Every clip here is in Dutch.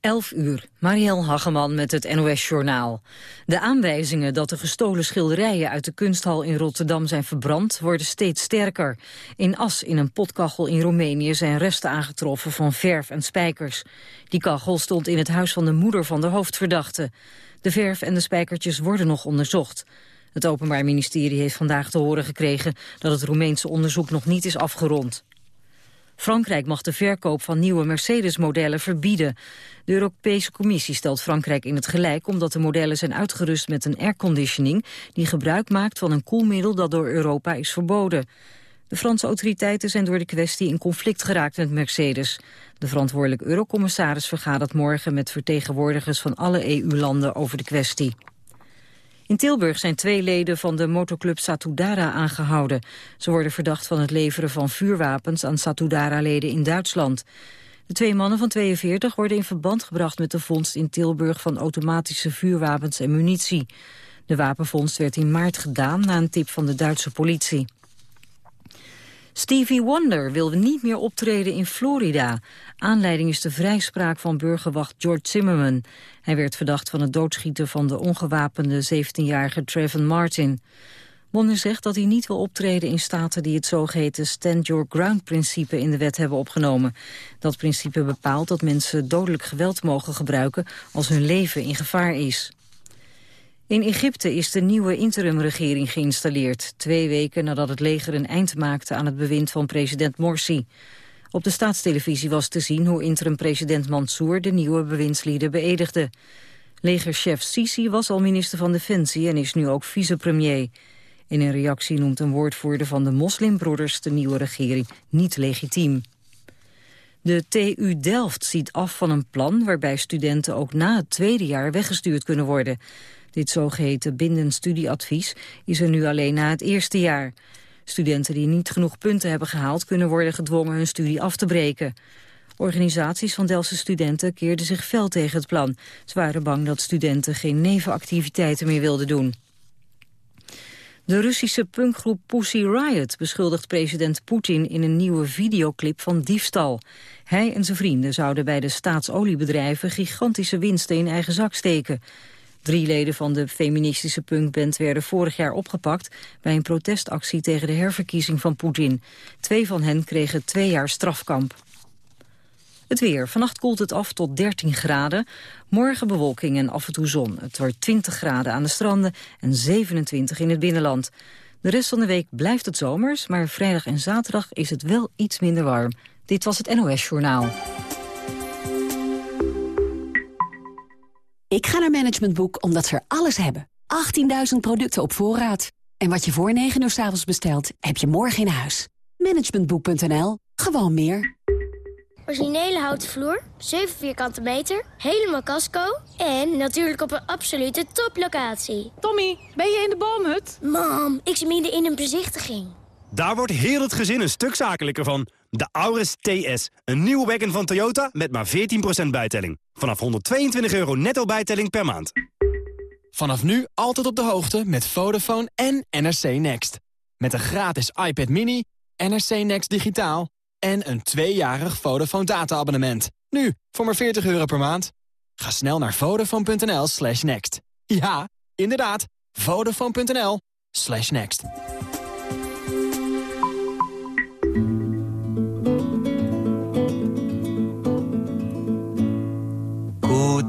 11 uur, Marielle Hageman met het NOS-journaal. De aanwijzingen dat de gestolen schilderijen uit de kunsthal in Rotterdam zijn verbrand worden steeds sterker. In As in een potkachel in Roemenië zijn resten aangetroffen van verf en spijkers. Die kachel stond in het huis van de moeder van de hoofdverdachte. De verf en de spijkertjes worden nog onderzocht. Het Openbaar Ministerie heeft vandaag te horen gekregen dat het Roemeense onderzoek nog niet is afgerond. Frankrijk mag de verkoop van nieuwe Mercedes-modellen verbieden. De Europese Commissie stelt Frankrijk in het gelijk... omdat de modellen zijn uitgerust met een airconditioning... die gebruik maakt van een koelmiddel dat door Europa is verboden. De Franse autoriteiten zijn door de kwestie in conflict geraakt met Mercedes. De verantwoordelijk eurocommissaris vergadert morgen met vertegenwoordigers van alle EU-landen over de kwestie. In Tilburg zijn twee leden van de motoclub Satudara aangehouden. Ze worden verdacht van het leveren van vuurwapens aan Satudara-leden in Duitsland. De twee mannen van 42 worden in verband gebracht met de vondst in Tilburg van automatische vuurwapens en munitie. De wapenvondst werd in maart gedaan na een tip van de Duitse politie. Stevie Wonder wil niet meer optreden in Florida. Aanleiding is de vrijspraak van burgerwacht George Zimmerman. Hij werd verdacht van het doodschieten van de ongewapende 17-jarige Trayvon Martin. Wonder zegt dat hij niet wil optreden in staten die het zogeheten Stand Your Ground-principe in de wet hebben opgenomen. Dat principe bepaalt dat mensen dodelijk geweld mogen gebruiken als hun leven in gevaar is. In Egypte is de nieuwe interimregering geïnstalleerd... twee weken nadat het leger een eind maakte aan het bewind van president Morsi. Op de staatstelevisie was te zien hoe interim-president Mansour... de nieuwe bewindslieden beëdigde. Legerchef Sisi was al minister van Defensie en is nu ook vicepremier. In een reactie noemt een woordvoerder van de moslimbroeders... de nieuwe regering niet legitiem. De TU Delft ziet af van een plan waarbij studenten ook na het tweede jaar weggestuurd kunnen worden. Dit zogeheten bindend studieadvies is er nu alleen na het eerste jaar. Studenten die niet genoeg punten hebben gehaald... kunnen worden gedwongen hun studie af te breken. Organisaties van Delftse studenten keerden zich fel tegen het plan. Ze waren bang dat studenten geen nevenactiviteiten meer wilden doen. De Russische punkgroep Pussy Riot beschuldigt president Poetin in een nieuwe videoclip van diefstal. Hij en zijn vrienden zouden bij de staatsoliebedrijven gigantische winsten in eigen zak steken. Drie leden van de feministische punkband werden vorig jaar opgepakt... bij een protestactie tegen de herverkiezing van Poetin. Twee van hen kregen twee jaar strafkamp. Het weer. Vannacht koelt het af tot 13 graden. Morgen bewolking en af en toe zon. Het wordt 20 graden aan de stranden en 27 in het binnenland. De rest van de week blijft het zomers, maar vrijdag en zaterdag is het wel iets minder warm. Dit was het NOS Journaal. Ik ga naar Management Boek omdat ze er alles hebben. 18.000 producten op voorraad. En wat je voor 9 uur s avonds bestelt, heb je morgen in huis. Managementboek.nl. Gewoon meer. Originele houten vloer, 7 vierkante meter, helemaal casco... en natuurlijk op een absolute toplocatie. Tommy, ben je in de boomhut? Mam, ik zit midden in een bezichtiging. Daar wordt heel het gezin een stuk zakelijker van. De Auris TS, een nieuwe wagon van Toyota met maar 14% bijtelling. Vanaf 122 euro netto bijtelling per maand. Vanaf nu altijd op de hoogte met Vodafone en NRC Next. Met een gratis iPad mini, NRC Next digitaal... en een tweejarig Vodafone data-abonnement. Nu, voor maar 40 euro per maand. Ga snel naar vodafone.nl slash next. Ja, inderdaad, vodafone.nl slash next.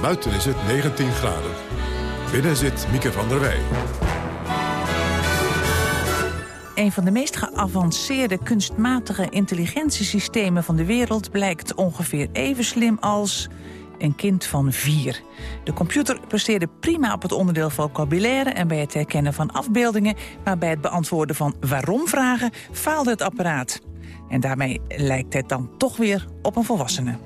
Buiten is het 19 graden. Binnen zit Mieke van der Wij. Een van de meest geavanceerde kunstmatige intelligentiesystemen van de wereld... blijkt ongeveer even slim als een kind van vier. De computer presteerde prima op het onderdeel vocabulaire... en bij het herkennen van afbeeldingen... maar bij het beantwoorden van waarom-vragen faalde het apparaat. En daarmee lijkt het dan toch weer op een volwassene.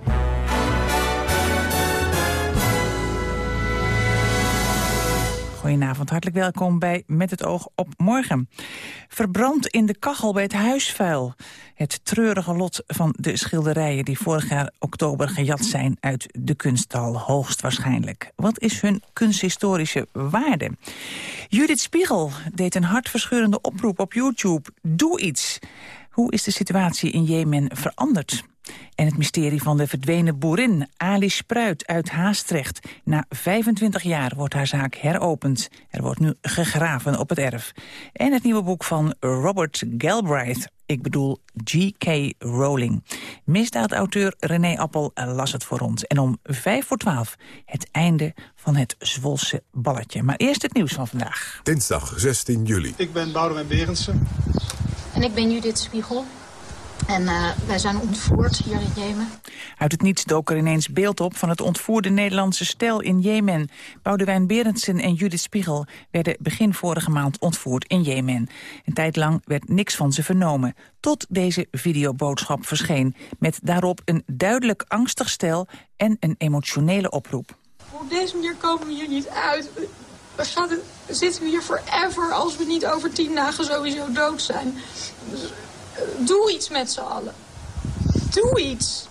Goedenavond, hartelijk welkom bij Met het oog op morgen. Verbrand in de kachel bij het huisvuil. Het treurige lot van de schilderijen die vorig jaar oktober gejat zijn uit de kunsthal, hoogstwaarschijnlijk. Wat is hun kunsthistorische waarde? Judith Spiegel deed een hartverscheurende oproep op YouTube. Doe iets! Hoe is de situatie in Jemen veranderd? En het mysterie van de verdwenen boerin Ali Spruit uit Haastrecht. Na 25 jaar wordt haar zaak heropend. Er wordt nu gegraven op het erf. En het nieuwe boek van Robert Galbraith. Ik bedoel G.K. Rowling. Misdaadauteur René Appel las het voor ons. En om 5 voor 12 het einde van het Zwolse balletje. Maar eerst het nieuws van vandaag. Dinsdag 16 juli. Ik ben Boudewijn Berendsen. En ik ben Judith Spiegel. En uh, wij zijn ontvoerd hier in Jemen. Uit het niets dook er ineens beeld op van het ontvoerde Nederlandse stel in Jemen. Boudewijn Berendsen en Judith Spiegel werden begin vorige maand ontvoerd in Jemen. Een tijd lang werd niks van ze vernomen. Tot deze videoboodschap verscheen. Met daarop een duidelijk angstig stel en een emotionele oproep. Op deze manier komen we hier niet uit. We, gaan, zitten we hier forever als we niet over tien dagen sowieso dood zijn. Dus Doe iets met z'n allen. Doe iets.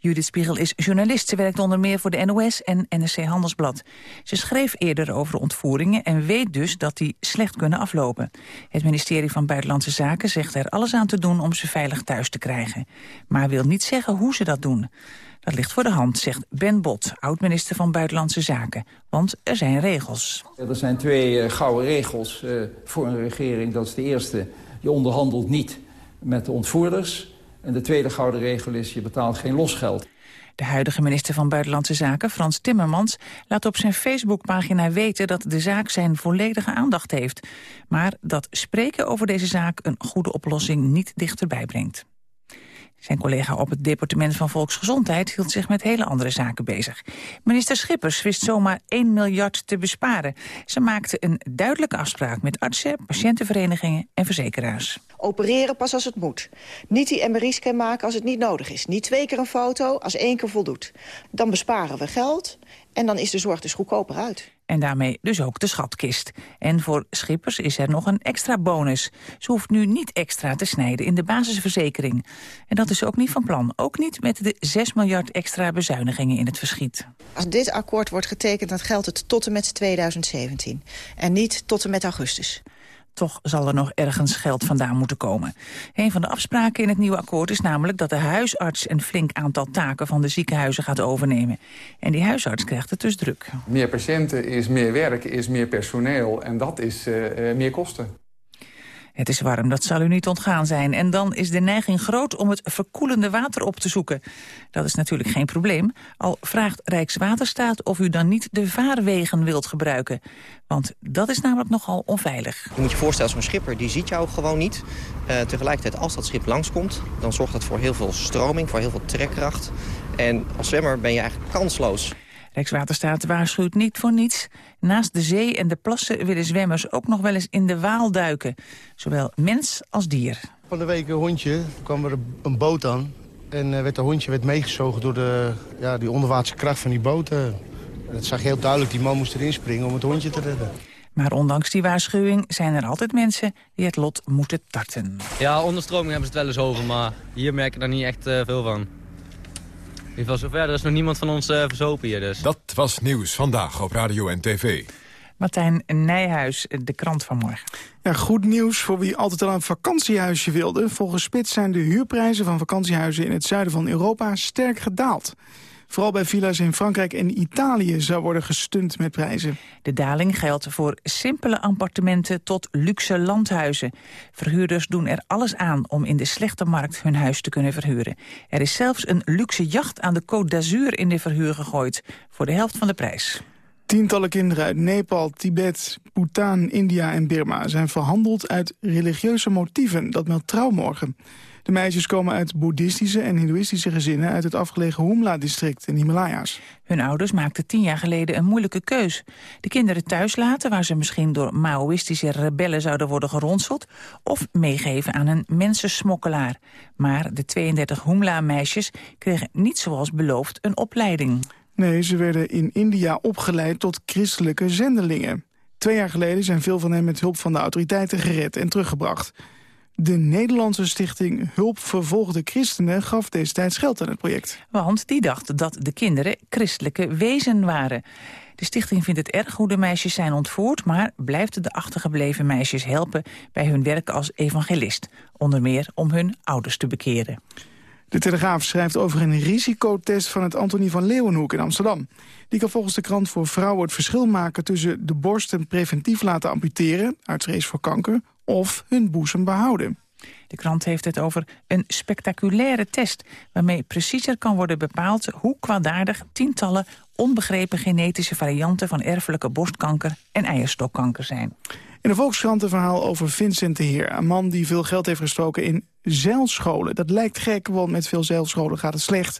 Judith Spiegel is journalist. Ze werkt onder meer voor de NOS en NSC Handelsblad. Ze schreef eerder over ontvoeringen en weet dus dat die slecht kunnen aflopen. Het ministerie van Buitenlandse Zaken zegt er alles aan te doen om ze veilig thuis te krijgen. Maar wil niet zeggen hoe ze dat doen. Dat ligt voor de hand, zegt Ben Bot, oud-minister van Buitenlandse Zaken. Want er zijn regels. Er zijn twee uh, gouden regels uh, voor een regering. Dat is de eerste je onderhandelt niet met de ontvoerders. En de tweede gouden regel is, je betaalt geen losgeld. De huidige minister van Buitenlandse Zaken, Frans Timmermans... laat op zijn Facebookpagina weten dat de zaak zijn volledige aandacht heeft. Maar dat spreken over deze zaak een goede oplossing niet dichterbij brengt. Zijn collega op het departement van Volksgezondheid hield zich met hele andere zaken bezig. Minister Schippers wist zomaar 1 miljard te besparen. Ze maakte een duidelijke afspraak met artsen, patiëntenverenigingen en verzekeraars. Opereren pas als het moet. Niet die MRI-scan maken als het niet nodig is. Niet twee keer een foto als één keer voldoet. Dan besparen we geld en dan is de zorg dus goedkoper uit. En daarmee dus ook de schatkist. En voor Schippers is er nog een extra bonus. Ze hoeft nu niet extra te snijden in de basisverzekering. En dat is ook niet van plan. Ook niet met de 6 miljard extra bezuinigingen in het verschiet. Als dit akkoord wordt getekend, dan geldt het tot en met 2017. En niet tot en met augustus. Toch zal er nog ergens geld vandaan moeten komen. Een van de afspraken in het nieuwe akkoord is namelijk dat de huisarts een flink aantal taken van de ziekenhuizen gaat overnemen. En die huisarts krijgt het dus druk. Meer patiënten is meer werk, is meer personeel en dat is uh, meer kosten. Het is warm, dat zal u niet ontgaan zijn. En dan is de neiging groot om het verkoelende water op te zoeken. Dat is natuurlijk geen probleem, al vraagt Rijkswaterstaat of u dan niet de vaarwegen wilt gebruiken. Want dat is namelijk nogal onveilig. Je moet je voorstellen, zo'n schipper die ziet jou gewoon niet. Uh, tegelijkertijd, als dat schip langskomt, dan zorgt dat voor heel veel stroming, voor heel veel trekkracht. En als zwemmer ben je eigenlijk kansloos. Rijkswaterstaat waarschuwt niet voor niets. Naast de zee en de plassen willen zwemmers ook nog wel eens in de Waal duiken. Zowel mens als dier. Van de week een hondje, kwam er een boot aan. En uh, werd dat hondje werd meegezogen door de, ja, die onderwaartse kracht van die boot. Uh, dat zag heel duidelijk, die man moest erin springen om het hondje te redden. Maar ondanks die waarschuwing zijn er altijd mensen die het lot moeten tarten. Ja, onderstroming hebben ze het wel eens over, maar hier merk ik daar niet echt uh, veel van. In ieder geval zover, er is nog niemand van ons uh, verzopen hier dus. Dat was Nieuws Vandaag op Radio en TV. Martijn Nijhuis, de krant van morgen. Ja, goed nieuws voor wie altijd al een vakantiehuisje wilde. Volgens Spits zijn de huurprijzen van vakantiehuizen in het zuiden van Europa sterk gedaald. Vooral bij villa's in Frankrijk en Italië zou worden gestund met prijzen. De daling geldt voor simpele appartementen tot luxe landhuizen. Verhuurders doen er alles aan om in de slechte markt hun huis te kunnen verhuren. Er is zelfs een luxe jacht aan de Côte d'Azur in de verhuur gegooid... voor de helft van de prijs. Tientallen kinderen uit Nepal, Tibet, Bhutan, India en Birma... zijn verhandeld uit religieuze motieven, dat meldt Trouwmorgen. De meisjes komen uit boeddhistische en hindoeïstische gezinnen... uit het afgelegen Humla-district in Himalaya's. Hun ouders maakten tien jaar geleden een moeilijke keus. De kinderen thuis laten, waar ze misschien door Maoïstische rebellen zouden worden geronseld... of meegeven aan een mensensmokkelaar. Maar de 32 Humla-meisjes kregen niet zoals beloofd een opleiding. Nee, ze werden in India opgeleid tot christelijke zendelingen. Twee jaar geleden zijn veel van hen met hulp van de autoriteiten gered en teruggebracht. De Nederlandse stichting Hulp Vervolgde Christenen gaf destijds geld aan het project. Want die dacht dat de kinderen christelijke wezen waren. De stichting vindt het erg hoe de meisjes zijn ontvoerd... maar blijft de achtergebleven meisjes helpen bij hun werk als evangelist. Onder meer om hun ouders te bekeren. De Telegraaf schrijft over een risicotest van het Antonie van Leeuwenhoek in Amsterdam. Die kan volgens de krant voor vrouwen het verschil maken tussen de borsten preventief laten amputeren, uit vrees voor kanker, of hun boezem behouden. De krant heeft het over een spectaculaire test... waarmee preciezer kan worden bepaald hoe kwaadaardig tientallen onbegrepen genetische varianten van erfelijke borstkanker en eierstokkanker zijn. In de Volkskrant een verhaal over Vincent de Heer. Een man die veel geld heeft gestoken in zeilscholen. Dat lijkt gek, want met veel zeilscholen gaat het slecht.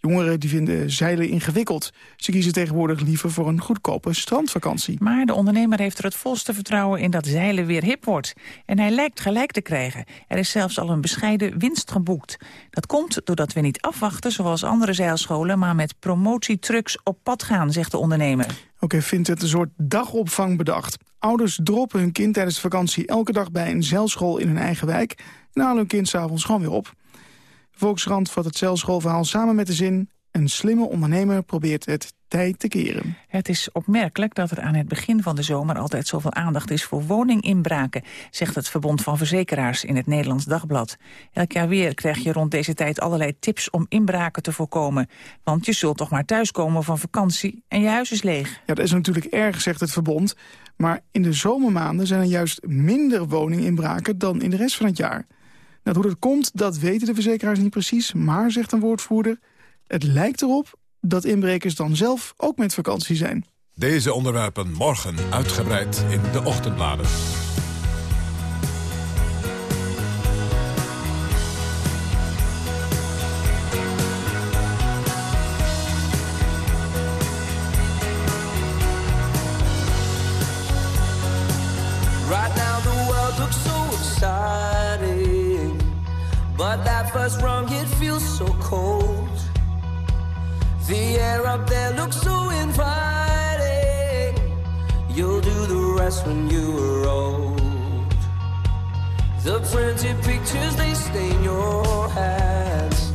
Jongeren die vinden zeilen ingewikkeld. Ze kiezen tegenwoordig liever voor een goedkope strandvakantie. Maar de ondernemer heeft er het volste vertrouwen in dat zeilen weer hip wordt. En hij lijkt gelijk te krijgen. Er is zelfs al een bescheiden winst geboekt. Dat komt doordat we niet afwachten zoals andere zeilscholen... maar met promotietrucks op pad gaan, zegt de ondernemer. Ook heeft Vincent een soort dagopvang bedacht. Ouders droppen hun kind tijdens de vakantie elke dag bij een zeilschool in hun eigen wijk... en halen hun kind s'avonds gewoon weer op. Volkskrant vat het zeilschoolverhaal samen met de zin... een slimme ondernemer probeert het tijd te keren. Het is opmerkelijk dat er aan het begin van de zomer altijd zoveel aandacht is voor woninginbraken, zegt het Verbond van Verzekeraars in het Nederlands Dagblad. Elk jaar weer krijg je rond deze tijd allerlei tips om inbraken te voorkomen. Want je zult toch maar thuiskomen van vakantie en je huis is leeg. Ja, dat is natuurlijk erg, zegt het Verbond. Maar in de zomermaanden zijn er juist minder woninginbraken dan in de rest van het jaar. Nou, hoe dat komt, dat weten de verzekeraars niet precies. Maar, zegt een woordvoerder, het lijkt erop dat inbrekers dan zelf ook met vakantie zijn. Deze onderwerpen morgen uitgebreid in de ochtendbladen. But that first rung, it feels so cold. The air up there looks so inviting. You'll do the rest when you are old. The printed pictures, they stain your hands.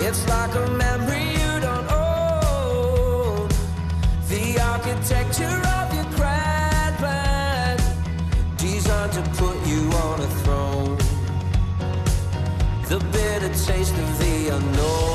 It's like a memory you don't own. The architecture taste the unknown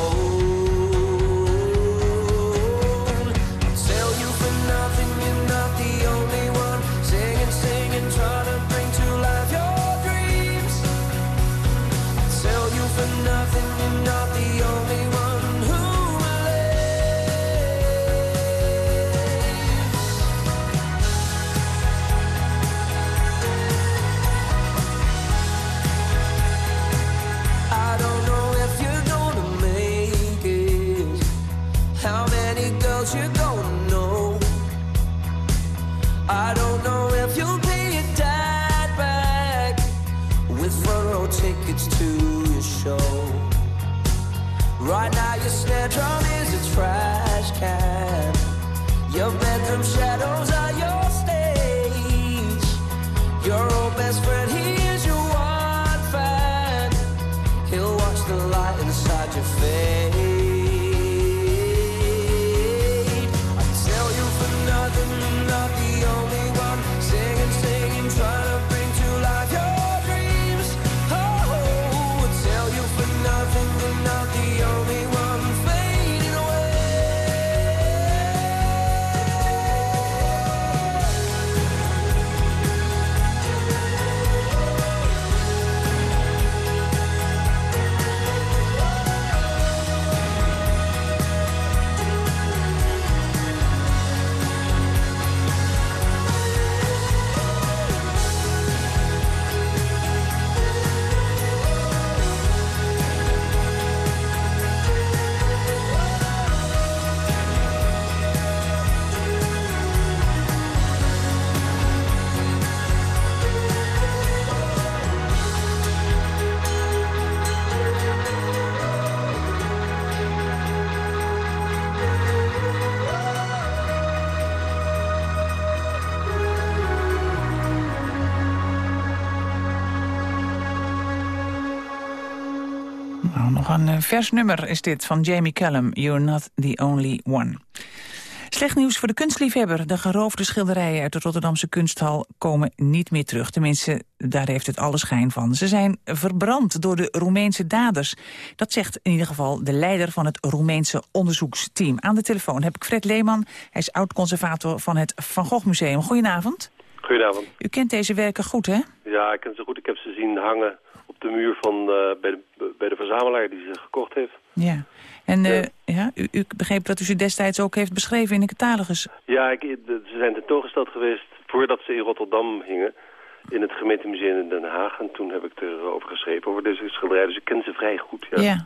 Nou, nog een eh, vers nummer is dit van Jamie Callum. You're not the only one. Slecht nieuws voor de kunstliefhebber. De geroofde schilderijen uit de Rotterdamse kunsthal komen niet meer terug. Tenminste, daar heeft het alle schijn van. Ze zijn verbrand door de Roemeense daders. Dat zegt in ieder geval de leider van het Roemeense onderzoeksteam. Aan de telefoon heb ik Fred Leeman. Hij is oud-conservator van het Van Gogh Museum. Goedenavond. Goedenavond. U kent deze werken goed, hè? Ja, ik ken ze goed. Ik heb ze zien hangen de muur van, uh, bij, de, bij de verzamelaar die ze gekocht heeft. Ja. En uh, ja, u, u, begreep dat u ze destijds ook heeft beschreven in de catalogus. Ja, ik, ze zijn tentoongesteld geweest voordat ze in Rotterdam hingen. In het gemeentemuseum in Den Haag. En toen heb ik erover geschreven over deze schilderij. Dus ik ken ze vrij goed, ja. ja.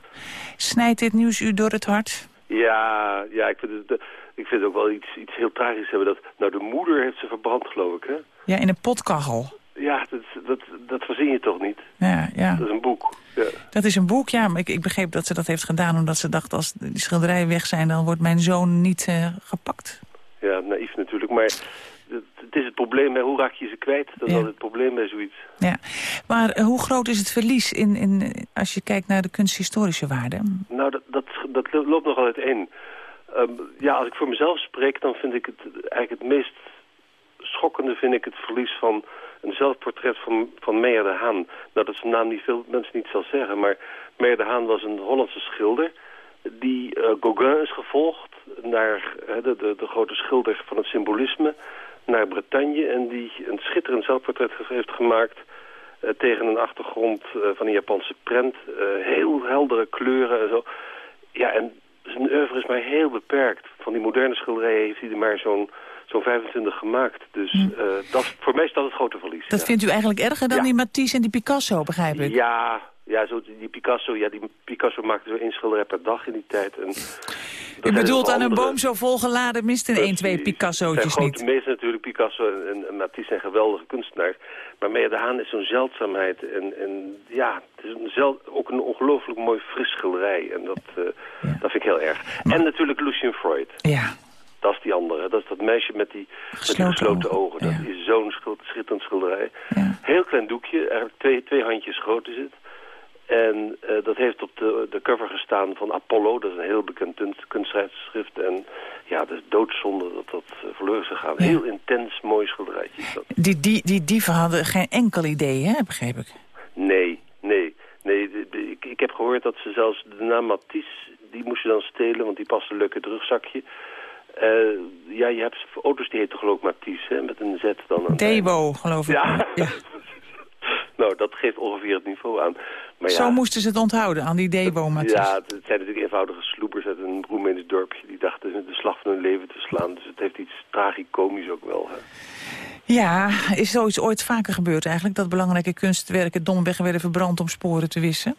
Snijdt dit nieuws u door het hart? Ja, ja ik, vind het, ik vind het ook wel iets, iets heel tragisch hebben. Dat, nou, de moeder heeft ze verbrand, geloof ik, hè? Ja, in een potkachel. Ja, dat, dat, dat verzin je toch niet? Ja, ja. Dat is een boek. Ja. Dat is een boek, ja. Maar ik, ik begreep dat ze dat heeft gedaan omdat ze dacht... als die schilderijen weg zijn, dan wordt mijn zoon niet uh, gepakt. Ja, naïef natuurlijk. Maar het, is het probleem, hè. hoe raak je ze kwijt? Dat is Ja. het probleem bij zoiets. Ja. Maar uh, hoe groot is het verlies in, in, als je kijkt naar de kunsthistorische waarde? Nou, dat, dat, dat loopt nogal uiteen. Um, ja, als ik voor mezelf spreek, dan vind ik het eigenlijk het meest schokkende vind ik het verlies van een zelfportret van, van Meijer de Haan. Nou, dat is een naam die veel mensen niet zal zeggen, maar Meijer de Haan was een Hollandse schilder die uh, Gauguin is gevolgd naar uh, de, de, de grote schilder van het symbolisme, naar Bretagne en die een schitterend zelfportret heeft gemaakt uh, tegen een achtergrond van een Japanse prent. Heel heldere kleuren en zo. Ja, en zijn oeuvre is maar heel beperkt. Van die moderne schilderijen heeft hij er maar zo'n zo'n 25 gemaakt. Dus uh, dat, voor mij is dat het grote verlies. Dat ja. vindt u eigenlijk erger dan Ja. die Matisse en die Picasso, begrijp ik? Ja, ja zo, die Picasso, ja, die Picasso maakte zo één schilderij per dag in die tijd. En U bedoelt aan een boom zo volgeladen mist een 1, 2 zijn Picasso'tjes grote niet. meester natuurlijk, Picasso en, Matisse zijn geweldige kunstenaars. Maar Meijer de Haan is zo'n zeldzaamheid. En, en ja, het is een zel, ook een ongelooflijk mooi fris schilderij. En dat, uh, dat vind ik heel erg. En natuurlijk Lucien Freud. Ja. Dat is die andere. Dat is dat meisje met die gesloten, met die gesloten ogen. ogen. Dat is zo'n schitterend schilderij. Ja. Heel klein doekje, eigenlijk twee, twee handjes groot is het. En uh, dat heeft op de, de cover gestaan van Apollo. Dat is een heel bekend kunstschrift. En ja, het is doodzonde dat dat uh, verloren is gegaan. Ja. Heel intens mooi schilderijtje. Dat. Die, die, die dieven hadden geen enkel idee, hè, begreep ik? Nee, nee. nee ik, ik heb gehoord dat ze zelfs de naam Matisse... die moest je dan stelen, want die paste leuk in het rugzakje. Uh, ja, je hebt auto's die heten geloof ik Matisse, hè, met een Z dan. Dewo, geloof ik. Ja. ja. nou, dat geeft ongeveer het niveau aan. Maar Zo ja, moesten ze het onthouden, aan die Dewo Matisse. Ja, het zijn natuurlijk eenvoudige sloepers uit een Roemeens dorpje. Die dachten de slag van hun leven te slaan. Dus het heeft iets tragicomisch ook wel. Hè. Ja, is zoiets ooit vaker gebeurd eigenlijk? Dat belangrijke kunstwerken domweg werden verbrand om sporen te wissen?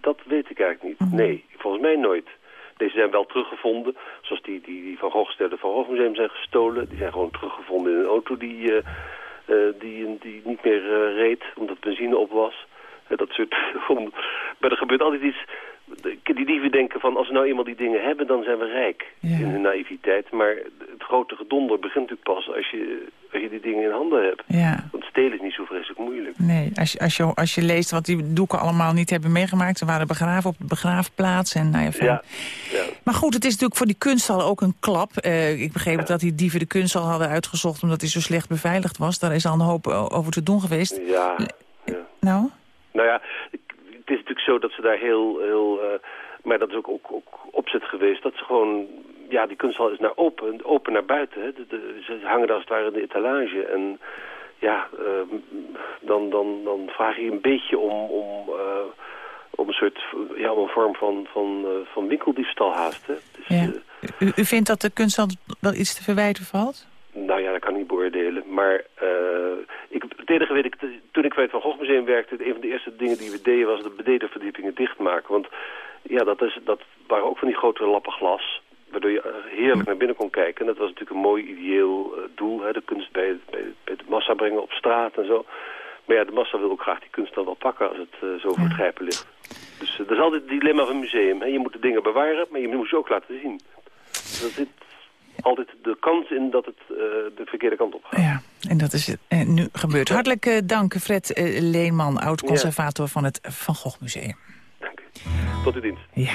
Dat weet ik eigenlijk niet. -hmm. Nee, volgens mij nooit. Deze zijn wel teruggevonden. Zoals die, die, die Van Gogh-sterren Van Gogh Museum zijn gestolen. Die zijn gewoon teruggevonden in een auto die, uh, uh, die, die niet meer uh, reed. Omdat benzine op was. dat soort Maar er gebeurt altijd iets... Die dieven denken van als we nou eenmaal die dingen hebben, dan zijn we rijk. Ja. In hun naïviteit. Maar het grote gedonder begint natuurlijk pas als je, als je die dingen in handen hebt. Ja. Want stelen is niet zo vreselijk moeilijk. Nee, als je, als je, als je leest wat die doeken allemaal niet hebben meegemaakt. Ze waren begraven op de begraafplaats. En, nou ja, ja, ja. Maar goed, het is natuurlijk voor die kunsthal ook een klap. Uh, ik begreep ja. dat die dieven de kunsthal hadden uitgezocht omdat hij zo slecht beveiligd was. Daar is al een hoop over te doen geweest. Ja. ja. Nou? Nou ja, het is natuurlijk zo dat ze daar heel... heel uh, maar dat is ook, ook, ook opzet geweest. Dat ze gewoon... Ja, die kunsthal is naar open, open naar buiten. Hè. De, de, ze hangen daar als het ware in de etalage. En ja, uh, dan, dan, dan vraag je een beetje om... om uh, om een soort, ja, om een vorm van, van, uh, van winkeldiefstal haast. Hè. Dus, ja. u, u vindt dat de kunsthal wel iets te verwijten valt? Nou ja, dat kan ik niet beoordelen. Maar uh, ik, het enige weet ik, toen ik bij het Van Gogh Museum werkte... een van de eerste dingen die we deden was de benedenverdiepingen dichtmaken. Want ja, dat, is, dat waren ook van die grote lappen glas... waardoor je heerlijk naar binnen kon kijken. En dat was natuurlijk een mooi ideeel uh, doel. Hè, de kunst bij, bij, bij de massa brengen op straat en zo. Maar ja, de massa wil ook graag die kunst dan wel pakken als het uh, zo voor het grijpen ligt. Dus dat is altijd het dilemma van een museum. Hè. Je moet de dingen bewaren, maar je moet ze ook laten zien. Dat zit altijd de kans in dat het uh, de verkeerde kant op gaat. Ja, en dat is uh, nu gebeurd. Hartelijk dank, Fred Leenman, oud-conservator ja. van het Van Gogh Museum. Dank u. Tot uw dienst. Ja.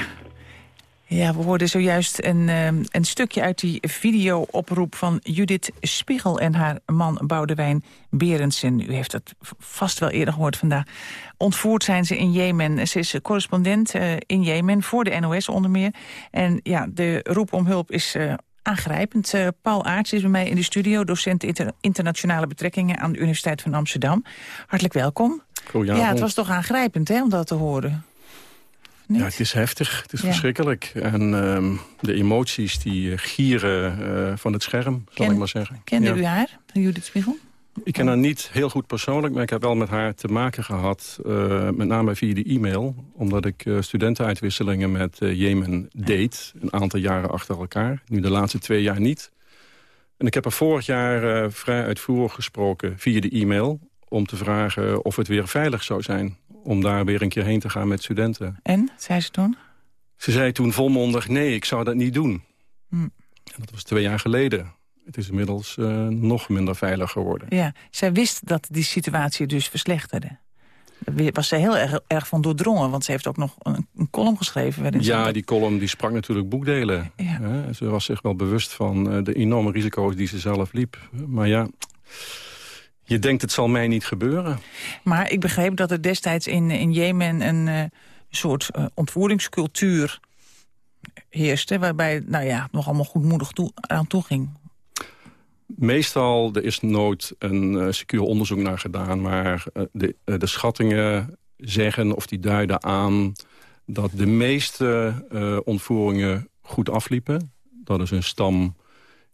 Ja, we hoorden zojuist een, uh, een stukje uit die video-oproep van Judith Spiegel en haar man Boudewijn Berendsen. U heeft dat vast wel eerder gehoord vandaag. Ontvoerd zijn ze in Jemen. Ze is correspondent uh, in Jemen, voor de NOS onder meer. En ja, de roep om hulp is uh, aangrijpend. Uh, Paul Aarts is bij mij in de studio, docent inter internationale betrekkingen aan de Universiteit van Amsterdam. Hartelijk welkom. Ja, het was toch aangrijpend hè, om dat te horen. Ja, het is heftig. Het is ja. verschrikkelijk. En um, de emoties die gieren uh, van het scherm, zal Ken, ik maar zeggen. Kende ja. u haar, Judith Spiegel? Ik ken haar niet heel goed persoonlijk, maar ik heb wel met haar te maken gehad. Uh, met name via de e-mail. Omdat ik uh, studentenuitwisselingen met Jemen deed. Een aantal jaren achter elkaar. Nu de laatste twee jaar niet. En ik heb haar vorig jaar vrij uitvoerig gesproken via de e-mail. Om te vragen of het weer veilig zou zijn om daar weer een keer heen te gaan met studenten. En, zei ze toen? Ze zei toen volmondig, nee, ik zou dat niet doen. Hm. En dat was twee jaar geleden. Het is inmiddels uh, nog minder veilig geworden. Ja, zij wist dat die situatie dus verslechterde. Daar was ze heel erg, erg van doordrongen, want ze heeft ook nog een, een column geschreven. Ja, die column die sprak natuurlijk boekdelen. Ja. Ze was zich wel bewust van uh, de enorme risico's die ze zelf liep. Maar ja... Je denkt, het zal mij niet gebeuren. Maar ik begreep dat er destijds in, in Jemen een uh, soort uh, ontvoeringscultuur heerste... waarbij nou ja, nog allemaal goedmoedig toe, aan toe ging. Meestal, er is nooit een uh, secuur onderzoek naar gedaan... maar de, de schattingen zeggen of die duiden aan... dat de meeste ontvoeringen goed afliepen. Dat is een stam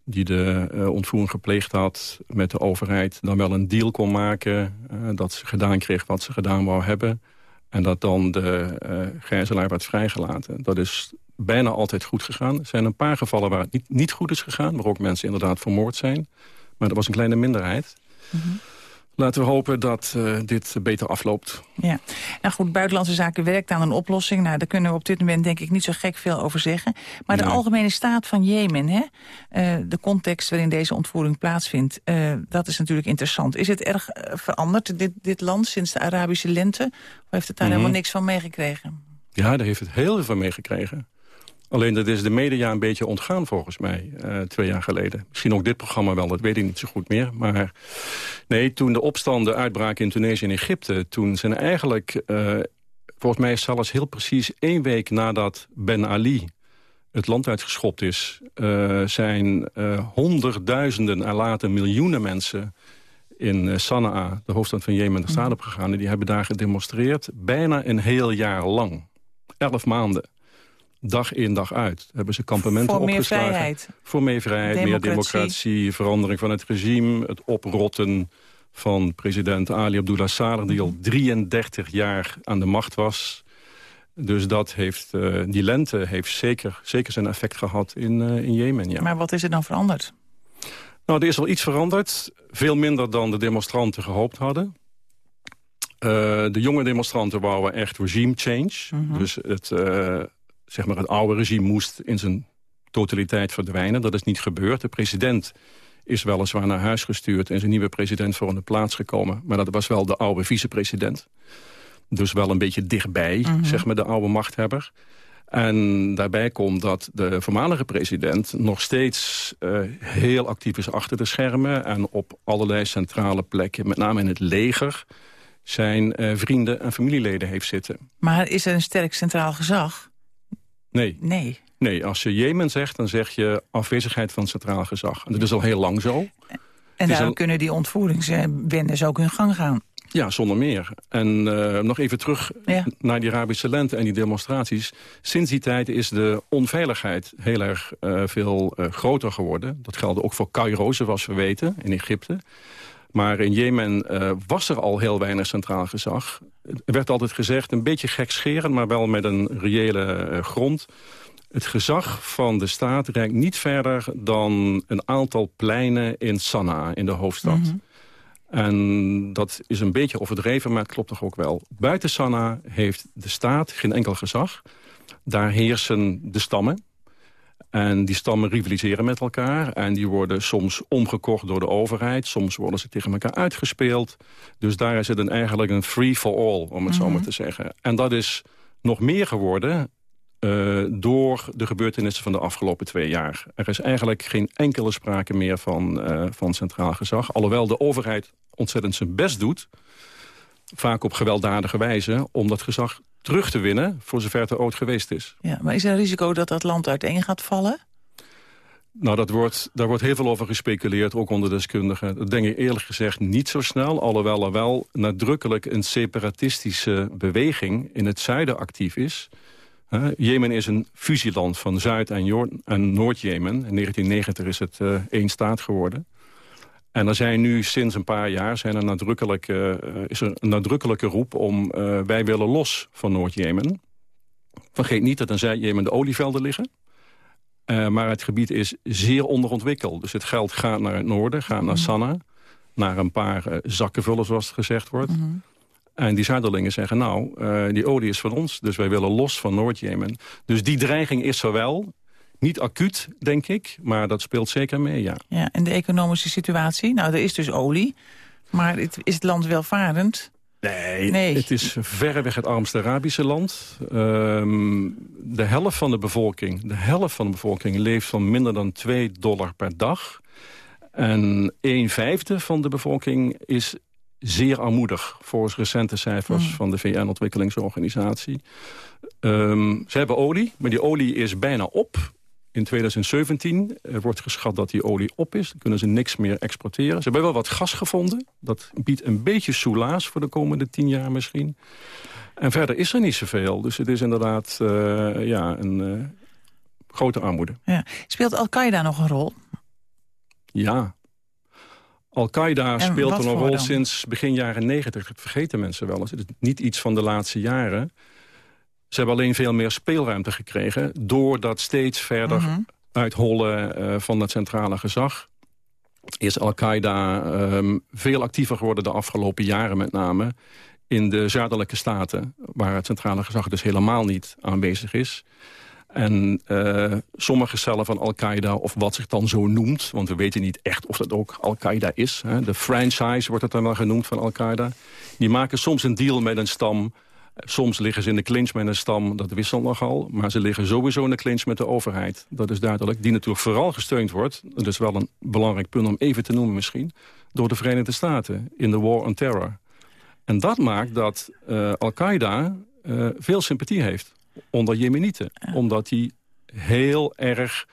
die de uh, ontvoering gepleegd had met de overheid... dan wel een deal kon maken uh, dat ze gedaan kreeg wat ze gedaan wou hebben... en dat dan de uh, gijzelaar werd vrijgelaten. Dat is bijna altijd goed gegaan. Er zijn een paar gevallen waar het niet, niet goed is gegaan... waar ook mensen inderdaad vermoord zijn. Maar dat was een kleine minderheid. Mm. Laten we hopen dat uh, dit beter afloopt. Ja, nou goed, Buitenlandse Zaken werkt aan een oplossing. Nou, daar kunnen we op dit moment denk ik niet zo gek veel over zeggen. Maar nee. de algemene staat van Jemen, hè? Uh, de context waarin deze ontvoering plaatsvindt... Uh, dat is natuurlijk interessant. Is het erg veranderd, dit, dit land, sinds de Arabische lente? Of heeft het daar mm -hmm. helemaal niks van meegekregen? Ja, daar heeft het heel veel van meegekregen. Alleen dat is de media een beetje ontgaan volgens mij, uh, twee jaar geleden. Misschien ook dit programma wel, dat weet ik niet zo goed meer. Maar nee, toen de opstanden uitbraken in Tunesië en Egypte... toen zijn eigenlijk, uh, volgens mij zelfs heel precies één week nadat Ben Ali het land uitgeschopt is... Uh, zijn honderdduizenden en later miljoenen mensen in Sanaa, de hoofdstad van Jemen, de straat op gegaan. En die hebben daar gedemonstreerd bijna een heel jaar lang. Elf maanden dag in dag uit. Hebben ze kampementen Voor meer opgeslagen. vrijheid. Voor meer vrijheid, democratie. meer democratie, verandering van het regime... het oprotten van president Ali Abdullah Saleh... die al 33 jaar aan de macht was. Dus dat heeft, uh, die lente heeft zeker, zeker zijn effect gehad in, uh, in Jemen. Ja. Maar wat is er dan veranderd? Nou, er is wel iets veranderd. Veel minder dan de demonstranten gehoopt hadden. Uh, de jonge demonstranten wouden echt regime change. Mhm. Mm -hmm. Dus het zeg maar, het oude regime moest in zijn totaliteit verdwijnen. Dat is niet gebeurd. De president is weliswaar naar huis gestuurd... en zijn nieuwe president voor in de plaats gekomen. Maar dat was wel de oude vicepresident. Dus wel een beetje dichtbij, Mhm. mm -hmm. zeg maar, de oude machthebber. En daarbij komt dat de voormalige president nog steeds uh, heel actief is achter de schermen... en op allerlei centrale plekken, met name in het leger... zijn uh, vrienden en familieleden heeft zitten. Maar is er een sterk centraal gezag? Nee. Nee. Nee, als je Jemen zegt, dan zeg je afwezigheid van centraal gezag. En dat is al heel lang zo. En daarom al... kunnen die ontvoeringsbendes ook hun gang gaan. Ja, zonder meer. En uh, nog even terug ja. naar die Arabische lente en die demonstraties. Sinds die tijd is de onveiligheid heel erg uh, veel uh, groter geworden. Dat geldt ook voor Cairo, zoals we weten, in Egypte. Maar in Jemen uh, was er al heel weinig centraal gezag. Er werd altijd gezegd, een beetje gekscherend, maar wel met een reële uh, grond. Het gezag van de staat reikt niet verder dan een aantal pleinen in Sanaa, in de hoofdstad. Mhm. Mm -hmm. En dat is een beetje overdreven, maar het klopt toch ook wel. Buiten Sanaa heeft de staat geen enkel gezag. Daar heersen de stammen. En die stammen rivaliseren met elkaar. En die worden soms omgekocht door de overheid. Soms worden ze tegen elkaar uitgespeeld. Dus daar is het een, eigenlijk een free for all, om het Mhm. zo maar te zeggen. En dat is nog meer geworden uh, door de gebeurtenissen van de afgelopen twee jaar. Er is eigenlijk geen enkele sprake meer van, uh, van centraal gezag. Alhoewel de overheid ontzettend zijn best doet... vaak op gewelddadige wijze, om dat gezag terug te winnen... voor zover het er ooit geweest is. Ja, maar is er een risico dat dat land uiteen gaat vallen? Nou, dat wordt, daar wordt heel veel over gespeculeerd, ook onder deskundigen. Dat denk ik eerlijk gezegd niet zo snel. Alhoewel er wel nadrukkelijk een separatistische beweging in het zuiden actief is. Jemen is een fusieland van Zuid- en, en Noord-Jemen. In 1990 is het uh, één staat geworden. En er zijn nu sinds een paar jaar zijn er nadrukkelijk, uh, is er een nadrukkelijke roep om... Uh, wij willen los van Noord-Jemen. Vergeet niet dat in Zuid-Jemen de olievelden liggen. Uh, maar het gebied is zeer onderontwikkeld. Dus het geld gaat naar het noorden, gaat naar Sanaa. Naar een paar zakkenvullen, zoals het gezegd wordt. -hmm. En die zuiderlingen zeggen, nou, die olie is van ons. Dus wij willen los van Noord-Jemen. Dus die dreiging is er wel. Niet acuut, denk ik, maar dat speelt zeker mee, ja. ja en de economische situatie? Nou, er is dus olie. Maar het, is het land welvarend? Nee, nee, het is verreweg het armste Arabische land. Um, de helft van de bevolking, de helft van de bevolking leeft van minder dan 2 dollar per dag. En een vijfde van de bevolking is zeer armoedig... volgens recente cijfers mm. van de VN-ontwikkelingsorganisatie. Um, ze hebben olie, maar die olie is bijna op. In 2017 er wordt geschat dat die olie op is. Dan kunnen ze niks meer exporteren. Ze hebben wel wat gas gevonden. Dat biedt een beetje soelaas voor de komende tien jaar misschien. En verder is er niet zoveel. Dus het is inderdaad uh, ja, een uh, grote armoede. Ja. Speelt Al-Qaeda nog een rol? Ja. Al-Qaeda speelt een rol dan? sinds begin jaren negentig. Dat vergeten mensen wel eens. Het is niet iets van de laatste jaren. Ze hebben alleen veel meer speelruimte gekregen... door dat steeds verder mm -hmm. uithollen uh, van het centrale gezag. Is Al-Qaeda um, veel actiever geworden de afgelopen jaren met name... in de zuidelijke staten, waar het centrale gezag dus helemaal niet aanwezig is... En uh, sommige cellen van Al-Qaeda, of wat zich dan zo noemt... want we weten niet echt of dat ook Al-Qaeda is. Hè, de franchise wordt het dan wel genoemd van Al-Qaeda. Die maken soms een deal met een stam... Soms liggen ze in de clinch met een stam, dat wisselt nogal. Maar ze liggen sowieso in de clinch met de overheid. Dat is duidelijk. Die natuurlijk vooral gesteund wordt. Dat is wel een belangrijk punt om even te noemen misschien. Door de Verenigde Staten in de War on Terror. En dat maakt dat uh, Al-Qaeda uh, veel sympathie heeft onder Jemenieten. Omdat die heel erg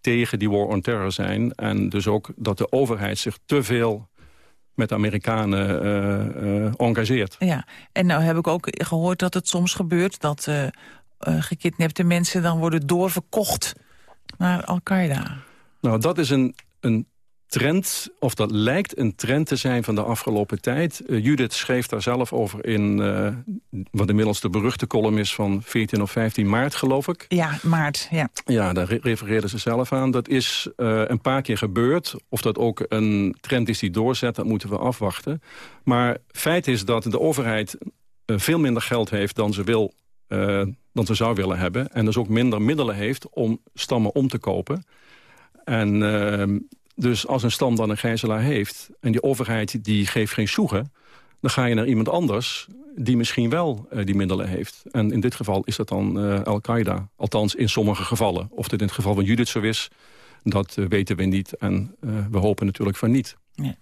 tegen die war on terror zijn. En dus ook dat de overheid zich te veel met de Amerikanen uh, engageert. Ja, en nou heb ik ook gehoord dat het soms gebeurt... dat uh, gekidnapte mensen dan worden doorverkocht naar Al-Qaeda. Nou, dat is een, een trend, of dat lijkt een trend te zijn van de afgelopen tijd. Uh, Judith schreef daar zelf over in uh, wat inmiddels de beruchte column is van 14 of 15 maart, geloof ik. Ja, maart, ja. Ja, daar refereerde ze zelf aan. Dat is uh, een paar keer gebeurd. Of dat ook een trend is die doorzet, dat moeten we afwachten. Maar feit is dat de overheid veel minder geld heeft dan ze wil... dan ze zou willen hebben. En dus ook minder middelen heeft om stammen om te kopen. En ehm, dus als een stam dan een gijzelaar heeft... en die overheid die geeft geen soegen... dan ga je naar iemand anders die misschien wel uh, die middelen heeft. En in dit geval is dat dan uh, Al-Qaeda. Althans in sommige gevallen. Of dit in het geval van Judith zo is, dat uh, weten we niet. En we hopen natuurlijk van niet. Ja.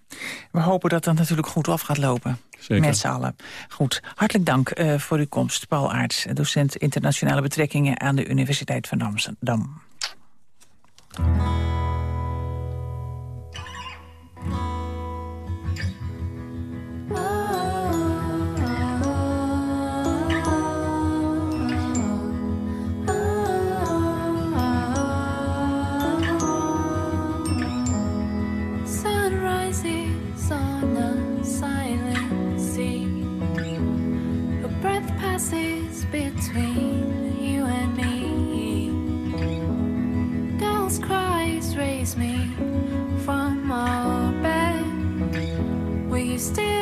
We hopen dat dat natuurlijk goed af gaat lopen. Zeker. Met z'n allen. Goed. Hartelijk dank voor uw komst. Paul Aarts, docent internationale betrekkingen... aan de Universiteit van Amsterdam. passes between you and me. Girl's cries raise me from our bed. Will you still?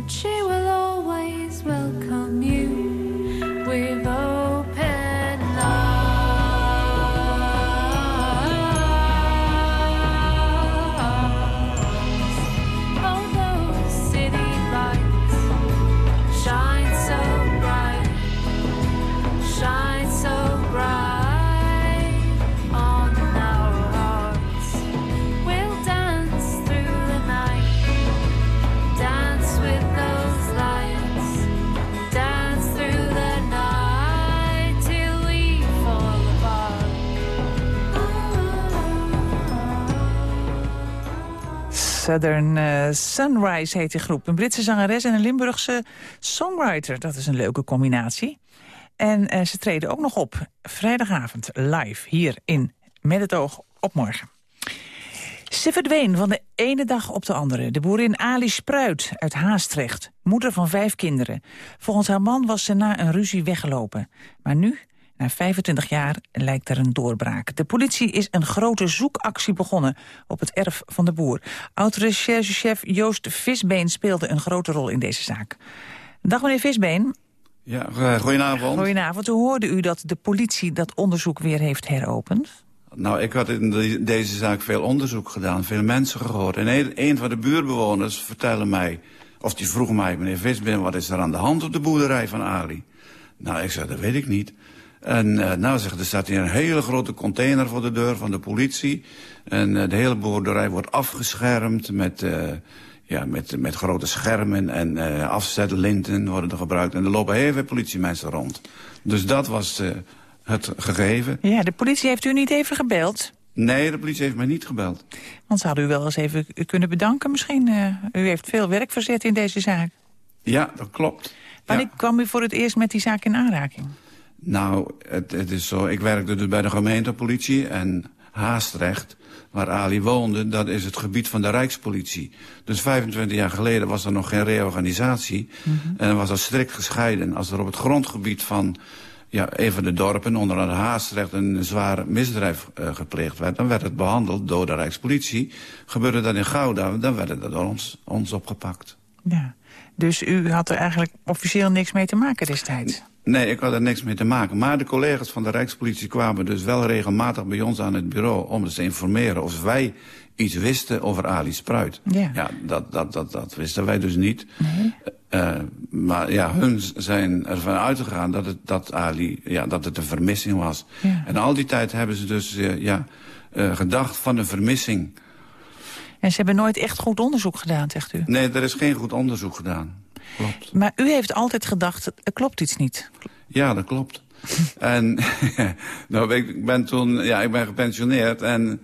But she will always welcome you Southern eh, Sunrise heet de groep. Een Britse zangeres en een Limburgse songwriter. Dat is een leuke combinatie. En eh, ze treden ook nog op vrijdagavond live hier in Met het oog op morgen. Ze verdween van de ene dag op de andere. De boerin Ali Spruit uit Haastrecht, moeder van vijf kinderen. Volgens haar man was ze na een ruzie weggelopen. Maar nu, na 25 jaar, lijkt er een doorbraak. De politie is een grote zoekactie begonnen op het erf van de boer. Oud-recherchechef Joost Visbeen speelde een grote rol in deze zaak. Dag meneer Visbeen. Ja, eh, goedenavond. Goedenavond. Hoe hoorde u dat de politie dat onderzoek weer heeft heropend? Nou, ik had in de- deze zaak veel onderzoek gedaan, veel mensen gehoord. En een, een van de buurtbewoners vertelde mij, of die vroeg mij, meneer Visbeen, wat is er aan de hand op de boerderij van Ali? Nou, ik zei, dat weet ik niet. En eh, nou, zegt, er staat hier een hele grote container voor de deur van de politie. En eh, de hele boerderij wordt afgeschermd met, eh, ja, met, met grote schermen en afzetlinten worden er gebruikt. En er lopen heel veel politiemensen rond. Dus dat was het gegeven. Ja, de politie heeft u niet even gebeld? Nee, de politie heeft mij niet gebeld. Want ze hadden u wel eens even kunnen bedanken misschien. u heeft veel werk verzet in deze zaak. Ja, dat klopt. Wanneer kwam u voor het eerst met die zaak in aanraking? Nou, het, het is zo. Ik werkte dus bij de gemeentepolitie en Haastrecht, waar Ali woonde, dat is het gebied van de Rijkspolitie. Dus 25 jaar geleden was er nog geen reorganisatie. En dan was dat strikt gescheiden. Als er op het grondgebied van ja, een van de dorpen, onder andere Haastrecht, een zwaar misdrijf eh, gepleegd werd, dan werd het behandeld door de Rijkspolitie. Gebeurde dat in Gouda, dan werd het door ons, ons opgepakt. Ja. Dus u had er eigenlijk officieel niks mee te maken destijds? Nee, ik had er niks mee te maken. Maar de collega's van de Rijkspolitie kwamen dus wel regelmatig bij ons aan het bureau... om ons te informeren of wij iets wisten over Ali Spruit. Ja. dat, dat, dat, dat wisten wij dus niet. Eh, maar ja, hun zijn ervan uitgegaan dat het, dat Ali, ja, dat het een vermissing was. Ja. En al die tijd hebben ze dus eh, ja, eh, gedacht van een vermissing. En ze hebben nooit echt goed onderzoek gedaan, zegt u? Nee, er is geen goed onderzoek gedaan. Maar u heeft altijd gedacht, er klopt iets niet. Ja, dat klopt. en nou, ik ben toen, ja, ik ben gepensioneerd en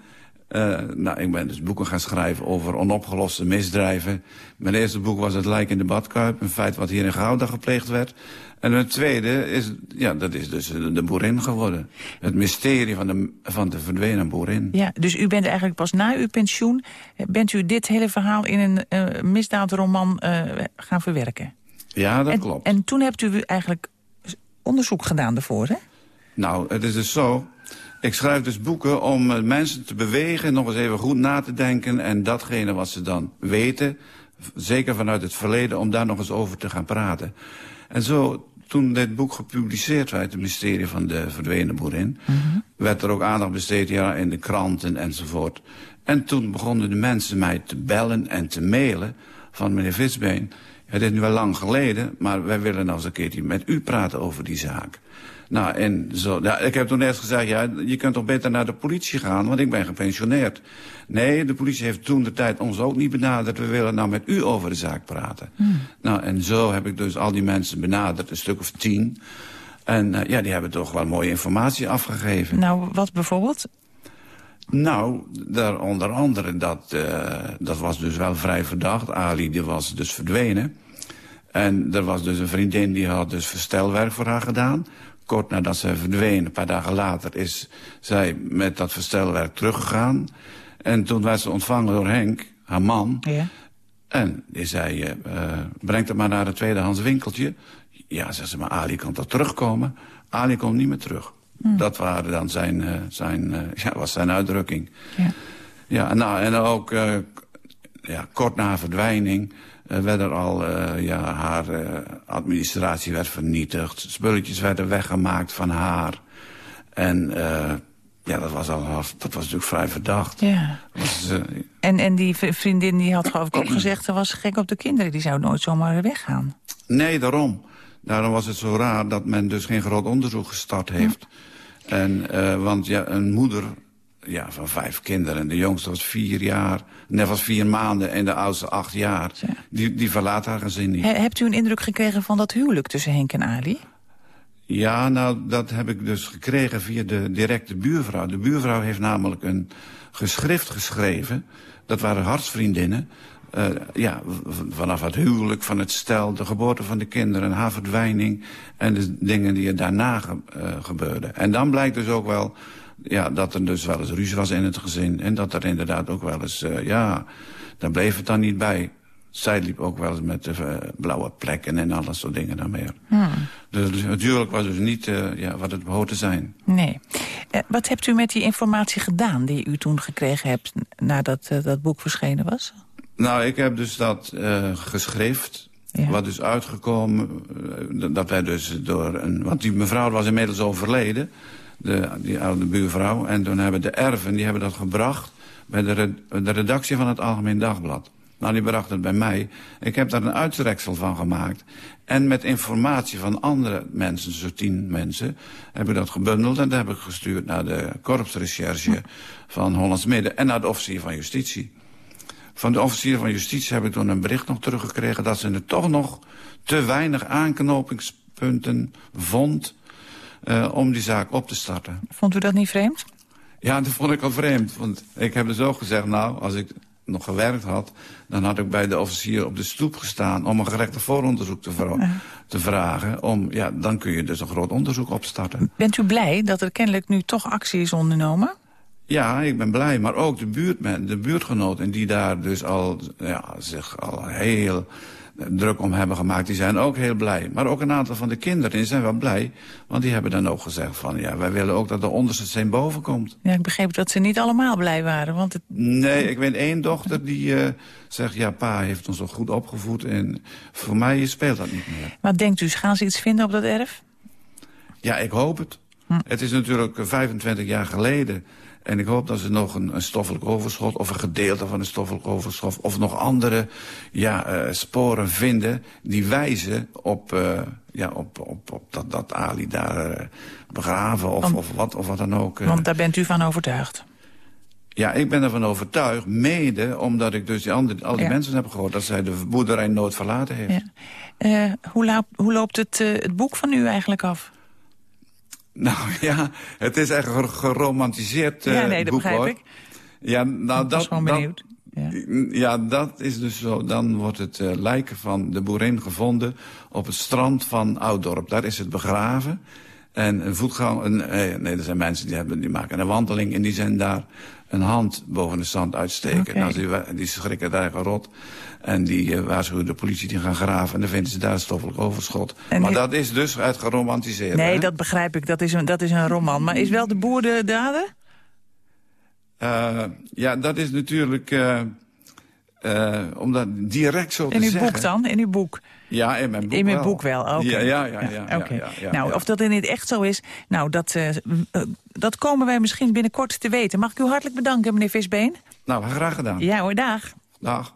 eh, nou, ik ben dus boeken gaan schrijven over onopgeloste misdrijven. Mijn eerste boek was Het lijk in de badkuip, een feit wat hier in Gouda gepleegd werd. En het tweede is, ja, dat is dus de, boerin geworden. Het mysterie van de, van de verdwenen boerin. Ja, dus u bent eigenlijk pas na uw pensioen... eh, bent u dit hele verhaal in een eh, misdaadroman gaan verwerken. Ja, dat en, klopt. En toen hebt u eigenlijk onderzoek gedaan ervoor, hè? Nou, het is dus zo. Ik schrijf dus boeken om eh, mensen te bewegen, nog eens even goed na te denken... en datgene wat ze dan weten, zeker vanuit het verleden... om daar nog eens over te gaan praten. En zo, toen dit boek gepubliceerd werd, het mysterie van de verdwenen boerin... werd er ook aandacht besteed ja, in de kranten enzovoort. En toen begonnen de mensen mij te bellen en te mailen van meneer Visbeen... Ja, dit is nu wel lang geleden, maar wij willen nou eens een keertje met u praten over die zaak. Nou, en zo, ja, ik heb toen eerst gezegd, ja, je kunt toch beter naar de politie gaan, want ik ben gepensioneerd. Nee, de politie heeft toen de tijd ons ook niet benaderd. We willen nou met u over de zaak praten. Nou, en zo heb ik dus al die mensen benaderd, een stuk of tien. En eh, ja, die hebben toch wel mooie informatie afgegeven. Nou, wat bijvoorbeeld? Nou, daar onder andere, dat, uh, dat was dus wel vrij verdacht. Ali die was dus verdwenen. En er was dus een vriendin die had dus verstelwerk voor haar gedaan. Kort nadat ze verdween, een paar dagen later, is zij met dat verstelwerk teruggegaan. En toen werd ze ontvangen door Henk, haar man. Ja. En die zei, uh, breng het maar naar een tweedehands winkeltje. Ja, zei ze, maar Ali kan toch terugkomen? Ali komt niet meer terug. Hm. Dat waren dan zijn, uh, zijn, uh, ja, was zijn uitdrukking. Ja, ja nou, en ook ja, kort na verdwijning werd er al, ja, haar administratie werd vernietigd. Spulletjes werden weggemaakt van haar. En ja, dat was, al, dat was natuurlijk vrij verdacht. Ja. Was, en, en die vriendin die had geloof ik ook gezegd... ze was gek op de kinderen, die zou nooit zomaar weggaan. Nee, daarom. Daarom was het zo raar dat men dus geen groot onderzoek gestart heeft. En, uh, want ja, een moeder ja, van vijf kinderen. De jongste was vier jaar, net was vier maanden en de oudste acht jaar. Die, die verlaat haar gezin niet. hebt u een indruk gekregen van dat huwelijk tussen Henk en Ali? Ja, nou, dat heb ik dus gekregen via de directe buurvrouw. De buurvrouw heeft namelijk een geschrift geschreven. Dat waren hartsvriendinnen. Uh, ja, vanaf het huwelijk van het stel, de geboorte van de kinderen, haar verdwijning en de dingen die er daarna ge, uh, gebeurden. En dan blijkt dus ook wel ja, dat er dus wel eens ruzie was in het gezin en dat er inderdaad ook wel eens, uh, ja, daar bleef het dan niet bij. Zij liep ook wel eens met de blauwe plekken en alles soort dingen dan meer. Hmm. Dus het huwelijk was dus niet ja, wat het behoort te zijn. Nee. wat hebt u met die informatie gedaan die u toen gekregen hebt nadat dat boek verschenen was? Nou, ik heb dus dat geschrift. Ja. Wat is uitgekomen, uh, dat wij dus door een... Want die mevrouw was inmiddels overleden, de, die oude buurvrouw. En toen hebben de erven, die hebben dat gebracht bij de, redactie van het Algemeen Dagblad. Nou, die bracht het bij mij. Ik heb daar een uittreksel van gemaakt. En met informatie van andere mensen, zo tien mensen... heb ik dat gebundeld en dat heb ik gestuurd naar de korpsrecherche van Hollands Midden... en naar de officier van justitie. Van de officier van justitie heb ik toen een bericht nog teruggekregen... dat ze er toch nog te weinig aanknopingspunten vond... Uh, om die zaak op te starten. Vond u dat niet vreemd? Ja, dat vond ik al vreemd. Want ik heb dus ook gezegd, nou, als ik nog gewerkt had... dan had ik bij de officier op de stoep gestaan... om een gerechte vooronderzoek te, te vragen. Om, ja, dan kun je dus een groot onderzoek opstarten. Bent u blij dat er kennelijk nu toch actie is ondernomen? Ja, ik ben blij. Maar ook de, buurt, de buurtgenoten die daar dus al, ja, zich al heel druk om hebben gemaakt, die zijn ook heel blij. Maar ook een aantal van de kinderen die zijn wel blij. Want die hebben dan ook gezegd van, ja, wij willen ook dat de onderste steen boven komt. Ja, ik begreep dat ze niet allemaal blij waren. Want het... Nee, ik weet één dochter die uh, zegt, ja, pa heeft ons zo goed opgevoed. En voor mij speelt dat niet meer. Maar denkt u, gaan ze iets vinden op dat erf? Ja, ik hoop het. Hm. Het is natuurlijk 25 jaar geleden en ik hoop dat ze nog een, een, stoffelijk overschot... of een gedeelte van een stoffelijk overschot... of nog andere ja, uh, sporen vinden die wijzen op, uh, ja, op, op, op dat, dat Ali daar uh, begraven... Of, want, of, wat, of wat dan ook. want daar bent u van overtuigd? Ja, ik ben ervan overtuigd, mede omdat ik dus die andere, al die ja. mensen heb gehoord... dat zij de boerderij nooit verlaten heeft. Ja. hoe, loopt, hoe loopt het, het boek van u eigenlijk af? Nou ja, het is echt geromantiseerd ja, nee, dat boek, begrijp hoor. ik. Ja, nou, ik dat, gewoon benieuwd. Ja. ja. dat is dus zo. Dan wordt het uh, lijken van de boerin gevonden op het strand van Ouddorp. Daar is het begraven. En een voetgang, een, eh, nee, er zijn mensen die, hebben, die maken een wandeling en die zijn daar een hand boven de zand uitsteken. Okay. Nou, die, die schrikken daar rot. En die uh, waarschuwen de politie die gaan graven. En dan vinden ze daar stoffelijk overschot. En maar die... dat is dus uit geromantiseerd. Nee, hè? dat begrijp ik. Dat is, een, dat is een roman. Maar is wel de boer de dader? Uh, ja, dat is natuurlijk... Uh, uh, om dat direct zo in te zeggen. In uw boek dan? In uw boek? Ja, in mijn boek In mijn wel. boek wel, oké. Okay. Ja, ja, ja. ja, ja, okay. ja, ja nou, of dat in het echt zo is, nou, dat, uh, dat komen wij misschien binnenkort te weten. Mag ik u hartelijk bedanken, meneer Visbeen? Nou, graag gedaan. Ja hoor, dag. Dag.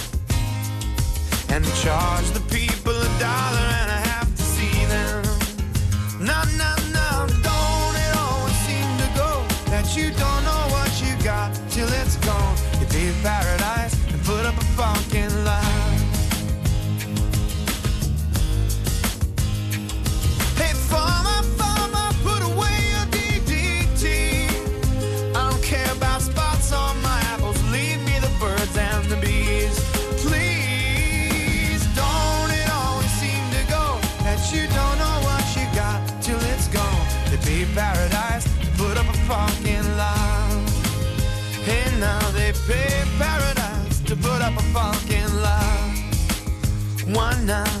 And they charged the people a dollar and a half to see them. No, no, One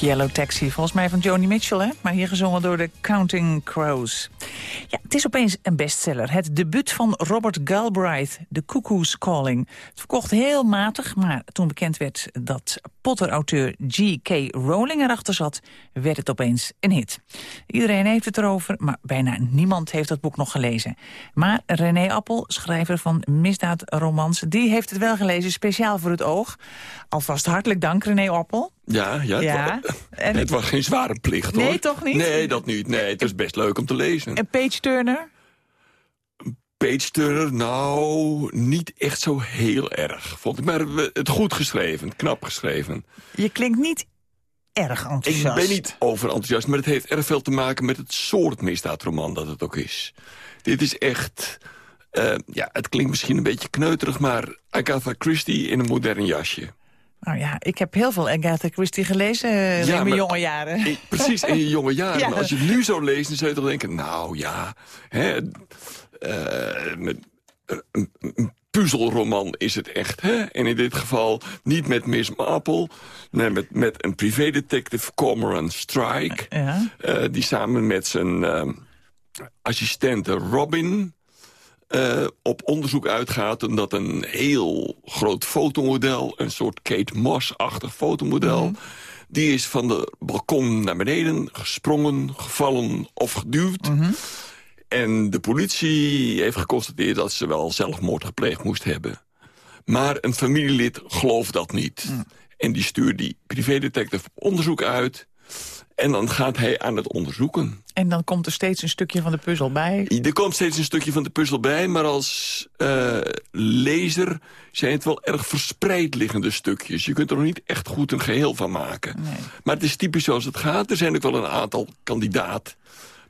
Yellow Taxi, volgens mij van Joni Mitchell, hè? maar hier gezongen door de Counting Crows. Ja, het is opeens een bestseller. Het debuut van Robert Galbraith, The Cuckoo's Calling. Het verkocht heel matig, maar toen bekend werd dat Potter-auteur G.K. Rowling erachter zat, werd het opeens een hit. Iedereen heeft het erover, maar bijna niemand heeft dat boek nog gelezen. Maar René Appel, schrijver van misdaadromans, die heeft het wel gelezen, speciaal voor het oog. Alvast hartelijk dank, René Appel. Ja, ja, het, Ja, wa- en- het was geen zware plicht, hoor. Nee, toch niet? Nee, dat niet. Nee, het is best leuk om te lezen. En Page Turner? Page Turner, nou, niet echt zo heel erg, vond ik. Maar het goed geschreven, knap geschreven. Je klinkt niet erg Ik enthousiast. ben niet overenthousiast, maar het heeft erg veel te maken met het soort misdaadroman dat het ook is. Dit is echt... eh, ja, het klinkt misschien een beetje kneuterig, maar Agatha Christie in een modern jasje. Nou ja, ik heb heel veel Agatha Christie gelezen eh, in mijn jonge jaren. Precies, in je jonge jaren. Ja. Maar als je het nu zo leest, dan zou je toch denken... nou ja, hè, eh, met, een, een puzzelroman is het echt. Hè? En in dit geval niet met Miss Marple... nee, met, met een privédetective Cormoran Strike... Ja. eh, die samen met zijn eh, assistente Robin... eh, op onderzoek uitgaat omdat een heel groot fotomodel... een soort Kate Moss-achtig fotomodel... die is van de balkon naar beneden gesprongen, gevallen of geduwd. En de politie heeft geconstateerd dat ze wel zelfmoord gepleegd moest hebben. Maar een familielid gelooft dat niet. En die stuurt die privédetective op onderzoek uit... En dan gaat hij aan het onderzoeken. En dan komt er steeds een stukje van de puzzel bij. Er komt steeds een stukje van de puzzel bij, maar als eh, lezer zijn het wel erg verspreid liggende stukjes. Je kunt er nog niet echt goed een geheel van maken. Maar het is typisch zoals het gaat. Er zijn ook wel een aantal kandidaat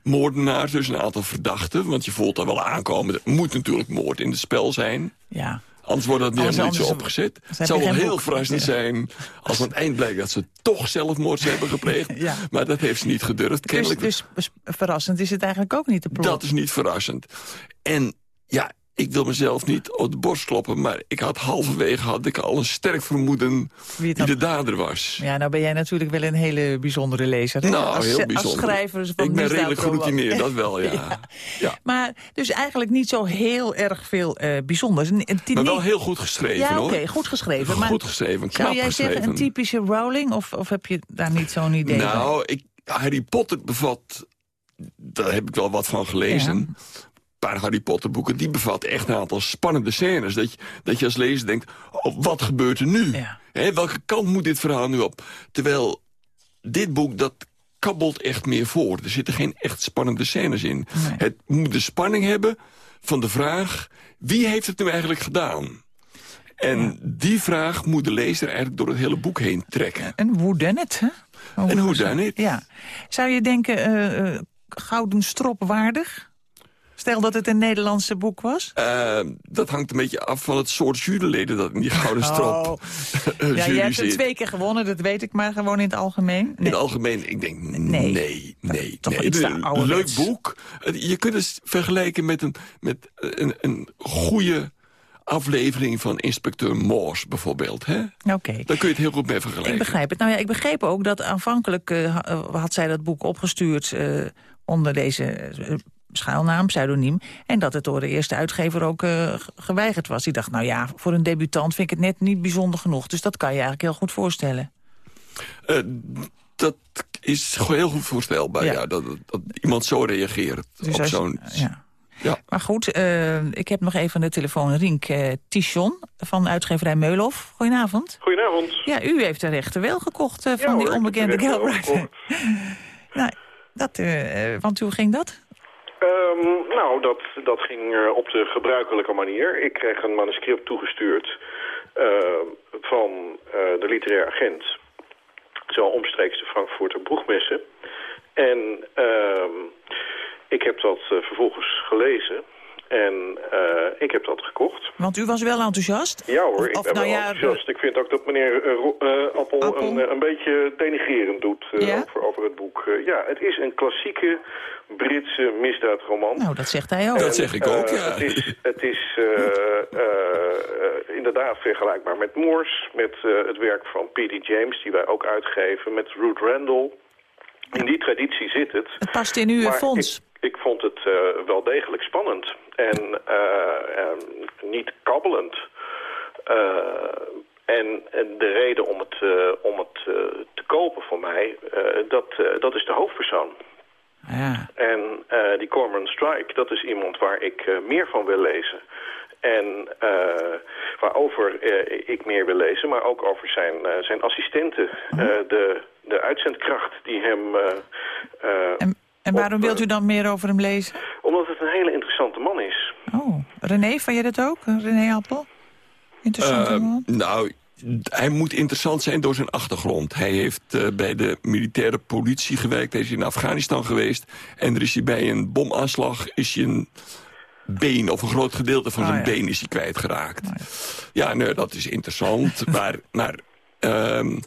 moordenaars, dus een aantal verdachten. Want je voelt er wel aankomen. Er moet natuurlijk moord in het spel zijn. Ja. Anders wordt dat niet zo opgezet. Het zou wel heel verrassend zijn als aan het eind blijkt dat ze toch zelfmoord hebben gepleegd. Ja. Maar dat heeft ze niet gedurfd. Dus, Kennelijk dus bes- verrassend is het eigenlijk ook niet de plot. dat is niet verrassend. En ja, ik wil mezelf niet op de borst kloppen... maar ik had halverwege had ik al een sterk vermoeden wie, de dader was. Ja, nou ben jij natuurlijk wel een hele bijzondere lezer. hè? Nou, als, heel als bijzonder. schrijver van ik ben redelijk geroutineerd, dat wel, ja. Maar dus eigenlijk niet zo heel erg veel eh bijzonders. Een- een- Maar wel heel goed geschreven, Ja, hoor. oké, goed geschreven. Maar Goed geschreven, knap Zou jij geschreven. zeggen een typische Rowling? Of, of heb je daar niet zo'n idee van? Nou, Harry Potter bevat... Daar heb ik wel wat van gelezen. Paar Harry Potter boeken, die bevatten echt een aantal spannende scènes. Dat je, dat je als lezer denkt, oh, wat gebeurt er nu? Welke kant moet dit verhaal nu op? Terwijl dit boek, dat kabbelt echt meer voor. Er zitten geen echt spannende scènes in. Het moet de spanning hebben van de vraag... wie heeft het nu eigenlijk gedaan? En die vraag moet de lezer eigenlijk door het hele boek heen trekken. En hoe dan het, hè? En hoe dan het? Ja. Zou je denken, eh, eh, gouden strop waardig? Stel dat het een Nederlandse boek was? Eh, dat hangt een beetje af van het soort juryleden dat in die gouden strop Oh. eh, ja, je hebt het twee keer gewonnen, dat weet ik, maar gewoon in het algemeen. In het algemeen, ik denk, nee, nee, nee. toch nee. iets een leuk boek. Het- Je kunt het vergelijken met een, met een, een goede aflevering van Inspecteur Morse bijvoorbeeld. Hè? Oké. Daar kun je het heel goed mee vergelijken. Ik begrijp het. Nou ja, ik begreep ook dat aanvankelijk eh, ha- eh, had zij dat boek opgestuurd eh, onder deze eh, schuilnaam, pseudoniem. En dat het door de eerste uitgever ook eh, ge- geweigerd was. Die dacht, nou ja, voor een debutant vind ik het net niet bijzonder genoeg. Dus dat kan je eigenlijk heel goed voorstellen. Eh, dat is gewoon heel goed voorstelbaar, ja. dat, dat iemand zo reageert Dus op zo'n... ja. Ja. Maar goed, eh, ik heb nog even aan de telefoon Rink eh Tichon van uitgeverij Meulhof. Goedenavond. Goedenavond. Ja, u heeft de rechten wel gekocht eh, van Ja, die hoor, onbekende Galbraith. nou, dat, want hoe ging dat? Ehm, nou, dat, dat ging eh, op de gebruikelijke manier. Ik kreeg een manuscript toegestuurd eh, van eh, de literair agent. Zo omstreeks de Frankfurter Broegmessen. En ehm, ik heb dat eh, vervolgens gelezen. En eh, ik heb dat gekocht. Want u was wel enthousiast? Ja hoor, ik Of- ben nou wel ja, enthousiast. Ik vind ook dat meneer eh, eh, Appel, Appel? Een, een beetje denigrerend doet eh, Ja? over, over het boek. Eh, ja, het is een klassieke Britse misdaadroman. Nou, dat zegt hij ook. En, Dat zeg ik ook, ja. Het is, het is eh, eh, eh, inderdaad vergelijkbaar met Moors, met eh, het werk van P.D. James, die wij ook uitgeven, met Ruth Randall. In die traditie zit het. Het past in uw fonds. Ik, ik vond het eh, wel degelijk spannend en eh, eh, niet kabbelend. Eh, en, en de reden om het, om het te kopen voor mij, dat, dat is de hoofdpersoon. Ja. En die Cormoran Strike, dat is iemand waar ik meer van wil lezen. En eh, waarover ik meer wil lezen, maar ook over zijn, zijn assistenten. eh, de, de uitzendkracht die hem... En waarom wilt u dan meer over hem lezen? omdat het een hele interessante man is. Oh, René, van je dat ook? René Appel? Interessant Eh, man. nou, hij moet interessant zijn door zijn achtergrond. Hij heeft eh, bij de militaire politie gewerkt. Hij is in Afghanistan geweest. En er is hij bij een bomaanslag is hij een been of een groot gedeelte van Oh, zijn ja. been is hij kwijtgeraakt. Ja, nee, dat is interessant. maar maar ehm,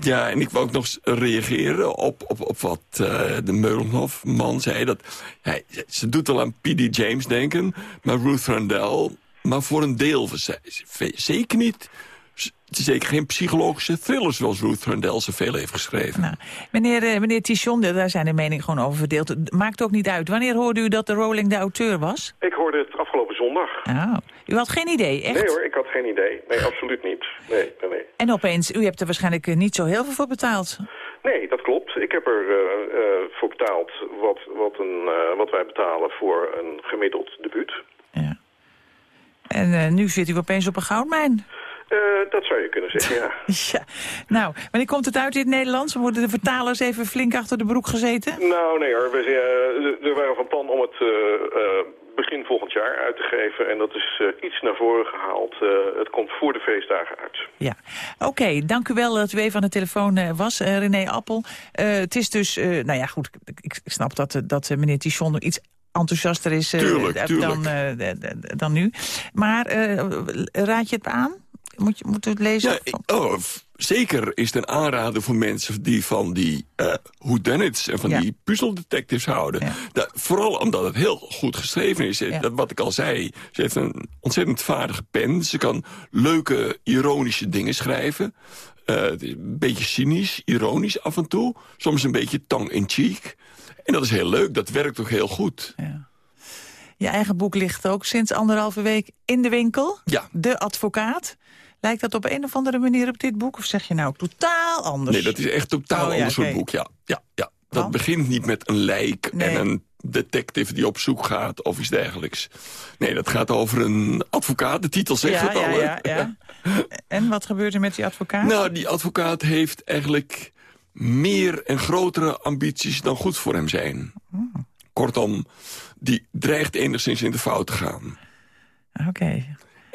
ja, en ik wil ook nog reageren op, op, op wat eh, de Meulenhof-man zei. Dat, hij, ze doet wel aan P.D. James denken, maar Ruth Randell... maar voor een deel, ze- ze- zeker niet... Het is zeker geen psychologische thriller zoals Ruth Randell ze veel heeft geschreven. Nou, Meneer, eh, meneer Tichon, daar zijn de meningen gewoon over verdeeld. Maakt ook niet uit. Wanneer hoorde u dat de Rowling de auteur was? Ik hoorde het afgelopen zondag. Oh, u had geen idee, echt? Nee hoor, ik had geen idee. Nee, absoluut niet. Nee, nee, nee. En opeens, u hebt er waarschijnlijk eh, niet zo heel veel voor betaald. Nee, dat klopt. Ik heb er eh, eh, voor betaald wat, wat, een, eh, wat wij betalen voor een gemiddeld debuut. En eh, nu zit u opeens op een goudmijn. Eh, dat zou je kunnen zeggen, ja. Ja, nou, wanneer komt het uit in het Nederlands? Worden de vertalers even flink achter de broek gezeten? Nou, nee hoor. We, uh, we waren van plan om het uh, uh, begin volgend jaar uit te geven. En dat is iets naar voren gehaald. het komt voor de feestdagen uit. Ja, oké. dank u wel dat u even aan de telefoon was, René Appel. het is dus, nou ja, goed, ik, ik snap dat, dat meneer Tichon iets enthousiaster is tuurlijk, tuurlijk. Dan, dan nu. Maar raad je het aan? Moet je, moet het lezen? Ja, oh, zeker is het een aanrader voor mensen die van die uh, whodunits... en van Ja. die puzzeldetectives houden. Da- vooral omdat het heel goed geschreven is. Dat, wat ik al zei, ze heeft een ontzettend vaardige pen. Ze kan leuke, ironische dingen schrijven. Het is een beetje cynisch, ironisch af en toe. Soms een beetje tongue-in-cheek. En dat is heel leuk, dat werkt ook heel goed. Je eigen boek ligt ook sinds anderhalve week in de winkel. Ja. De advocaat. Lijkt dat op een of andere manier op dit boek? Of zeg je nou totaal anders? Nee, dat is echt totaal Oh, ja, ander soort boek, ja. ja, ja. Dat begint niet met een lijk Nee. en een detective die op zoek gaat of iets dergelijks. Nee, dat gaat over een advocaat. De titel zegt ja, het al. ja, ja. En wat gebeurt er met die advocaat? Nou, die advocaat heeft eigenlijk meer en grotere ambities dan goed voor hem zijn. Hmm. Kortom, die dreigt enigszins in de fout te gaan. Oké.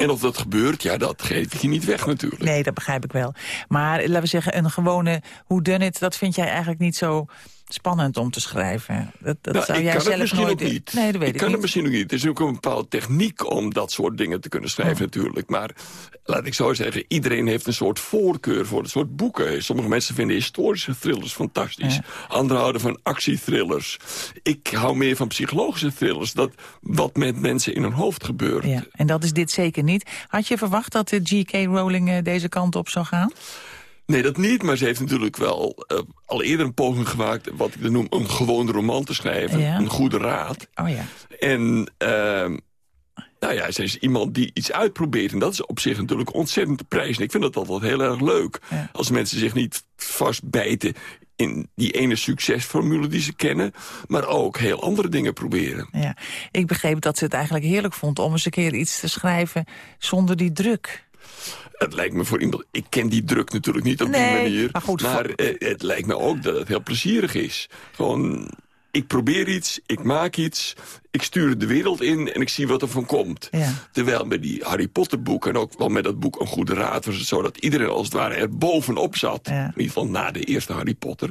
En of dat gebeurt, ja, dat geef je niet weg natuurlijk. Nee, dat begrijp ik wel. Maar laten we zeggen, een gewone whodunit... dat vind jij eigenlijk niet zo spannend om te schrijven. Dat, dat Nou, zou jij zelf nooit... ook niet. Nee, dat weet ik ik, kan niet. het misschien ook niet. Het is ook een bepaalde techniek om dat soort dingen te kunnen schrijven natuurlijk. Maar laat ik zo zeggen, iedereen heeft een soort voorkeur voor het soort boeken. Sommige mensen vinden historische thrillers fantastisch. Anderen houden van actiethrillers. Ik hou meer van psychologische thrillers. Dat wat met mensen in hun hoofd gebeurt. Ja, en dat is dit zeker niet. Had je verwacht dat de G.K. Rowling eh, deze kant op zou gaan? Nee, dat niet, maar ze heeft natuurlijk wel eh, al eerder een poging gemaakt... wat ik dan noem een gewone roman te schrijven. Ja. Een goede raad. Oh ja. En ehm, nou ja, ze is iemand die iets uitprobeert. En dat is op zich natuurlijk ontzettend te prijzen. Ik vind dat altijd heel erg leuk. Als mensen zich niet vastbijten in die ene succesformule die ze kennen... maar ook heel andere dingen proberen. Ja. Ik begreep dat ze het eigenlijk heerlijk vond om eens een keer iets te schrijven zonder die druk. Het lijkt me voor iemand... Ik ken die druk natuurlijk niet op Nee, die manier. maar goed, eh, het lijkt me ook dat het heel plezierig is. Gewoon, ik probeer iets, ik maak iets... ik stuur het de wereld in en ik zie wat er van komt. Ja. Terwijl met die Harry Potter boek... en ook wel met dat boek Een Goede Raad... was het zo dat iedereen als het ware er bovenop zat. In ieder geval na de eerste Harry Potter.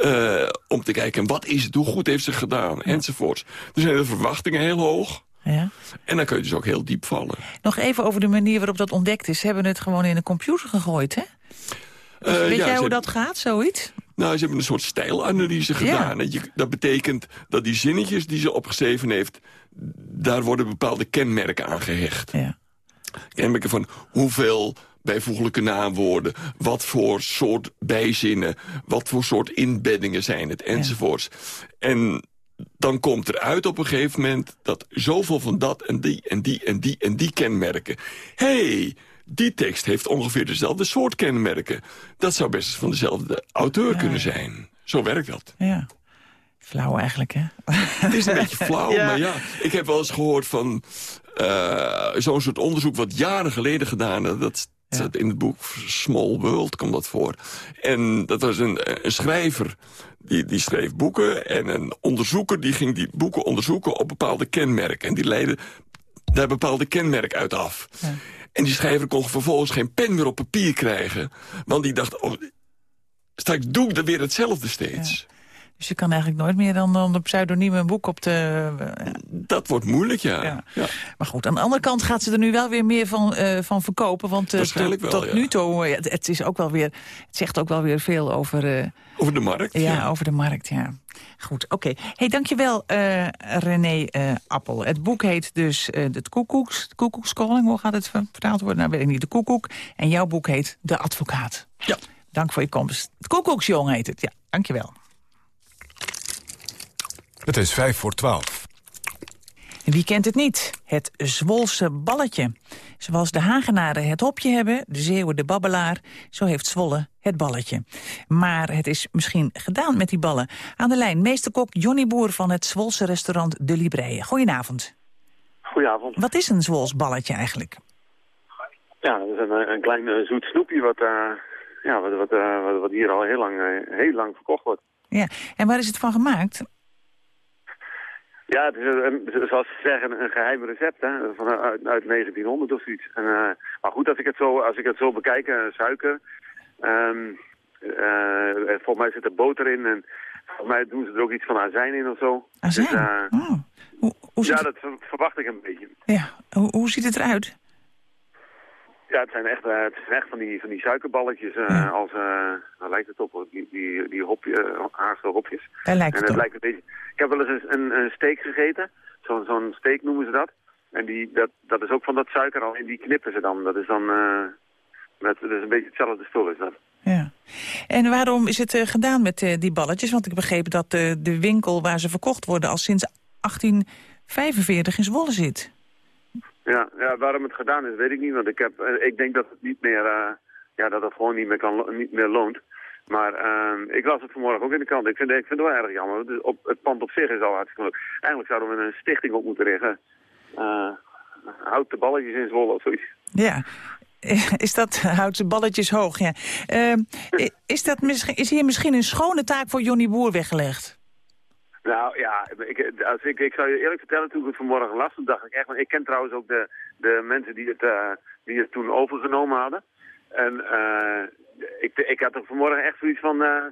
eh, om te kijken, wat is het, hoe goed heeft ze gedaan, enzovoorts. Er zijn de verwachtingen heel hoog. Ja. En dan kun je dus ook heel diep vallen. Nog even over de manier waarop dat ontdekt is. Ze hebben het gewoon in een computer gegooid, hè? Eh, Weet ja, jij hoe dat gaat, zoiets? Nou, ze hebben een soort stijlanalyse gedaan. Je, dat betekent dat die zinnetjes die ze opgeschreven heeft... daar worden bepaalde kenmerken aan gehecht. Ja. Kenmerken van hoeveel bijvoeglijke naamwoorden... wat voor soort bijzinnen, wat voor soort inbeddingen zijn het, enzovoorts. En dan komt er uit op een gegeven moment... dat zoveel van dat en die en die en die en die kenmerken... hey, die tekst heeft ongeveer dezelfde soort kenmerken. Dat zou best van dezelfde auteur kunnen zijn. Zo werkt dat. Ja. Flauw eigenlijk, hè? Het is een beetje flauw, Ja. maar ja. Ik heb wel eens gehoord van eh, zo'n soort onderzoek... wat jaren geleden gedaan is. Dat in het boek Small World, komt dat voor. En dat was een, een schrijver, die, die schreef boeken... en een onderzoeker die ging die boeken onderzoeken op bepaalde kenmerken. En die leidde daar bepaalde kenmerken uit af. En die schrijver kon vervolgens geen pen meer op papier krijgen. Want die dacht, oh, straks doe ik dan weer hetzelfde steeds. Dus je kan eigenlijk nooit meer dan onder pseudoniem een boek op de... Dat wordt moeilijk, ja. ja. Maar goed, aan de andere kant gaat ze er nu wel weer meer van, eh, van verkopen. Want eh, Waarschijnlijk tot, wel, tot ja. nu toe, eh, het, het is ook wel weer, het zegt ook wel weer veel over... eh, Over de markt? ja, over de markt, ja. Goed, oké. Hey, dankjewel, eh René eh, Appel. Het boek heet dus eh de Koekoeks, Koekoekskalling. Hoe gaat het ver- vertaald worden? Nou, weet ik niet. De Koekoek. En jouw boek heet De Advocaat. Ja. Dank voor je komst. Het Koekoeksjong heet het, ja. Dankjewel. Het is vijf voor twaalf. Wie kent het niet? Het Zwolse balletje. Zoals de Hagenaren het hopje hebben, de Zeeuwen de babbelaar... zo heeft Zwolle het balletje. Maar het is misschien gedaan met die ballen. Aan de lijn meesterkok Johnny Boer van het Zwolse restaurant De Libreie. Goedenavond. Goedenavond. Wat is een Zwols balletje eigenlijk? Ja, dat is een, een klein eh, zoet snoepje wat, eh, ja, wat, wat, eh, wat, wat hier al heel lang, heel lang verkocht wordt. Ja, en waar is het van gemaakt? Ja, het is een, zoals ze zeggen een geheim recept hè, van, uit, uit 1900 of zoiets. En, eh, maar goed, als ik het zo, als ik het zo bekijk, eh, suiker, eh, eh, volgens mij zit er boter in en volgens mij doen ze er ook iets van azijn in of zo. Azijn? Dus, eh, hoe ja, dat ver- verwacht ik een beetje. Ja, hoe, hoe ziet het eruit? Ja, het zijn echt, eh, het zijn echt van, die, van die suikerballetjes eh, als, eh lijkt het op, die, die, die hopje, Haagse hopjes. Daar lijkt en het op. lijkt een beetje, ik heb wel eens een, een, steak gegeten, zo'n zo'n steak noemen ze dat. En die, dat, dat is ook van dat suiker al, en die knippen ze dan. Dat is dan, met, dat is een beetje hetzelfde spul is dat. Ja. En waarom is het gedaan met die balletjes? Want ik begreep dat de winkel waar ze verkocht worden... al sinds 1845 in Zwolle zit. Ja, ja, waarom het gedaan is, weet ik niet. Want ik, heb, eh, ik denk dat het niet meer, eh, ja, dat het gewoon niet meer, kan, niet meer loont. Maar ehm, ik las het vanmorgen ook in de krant. Ik vind, ik vind het wel erg jammer. Dus op, het pand op zich is al hartstikke leuk. Eigenlijk zouden we een stichting op moeten richten. Eh houd de balletjes in Zwolle of zoiets. Ja. Is dat houdt de balletjes hoog, ja. Ehm, is, dat misschien, is hier misschien een schone taak voor Johnny Boer weggelegd? Nou ja, ik, als ik, ik zou je eerlijk vertellen, toen ik het vanmorgen las, toen dacht ik echt, want ik ken trouwens ook de, de mensen die het, eh, die het toen overgenomen hadden. En eh, ik, ik had er vanmorgen echt zoiets van, eh,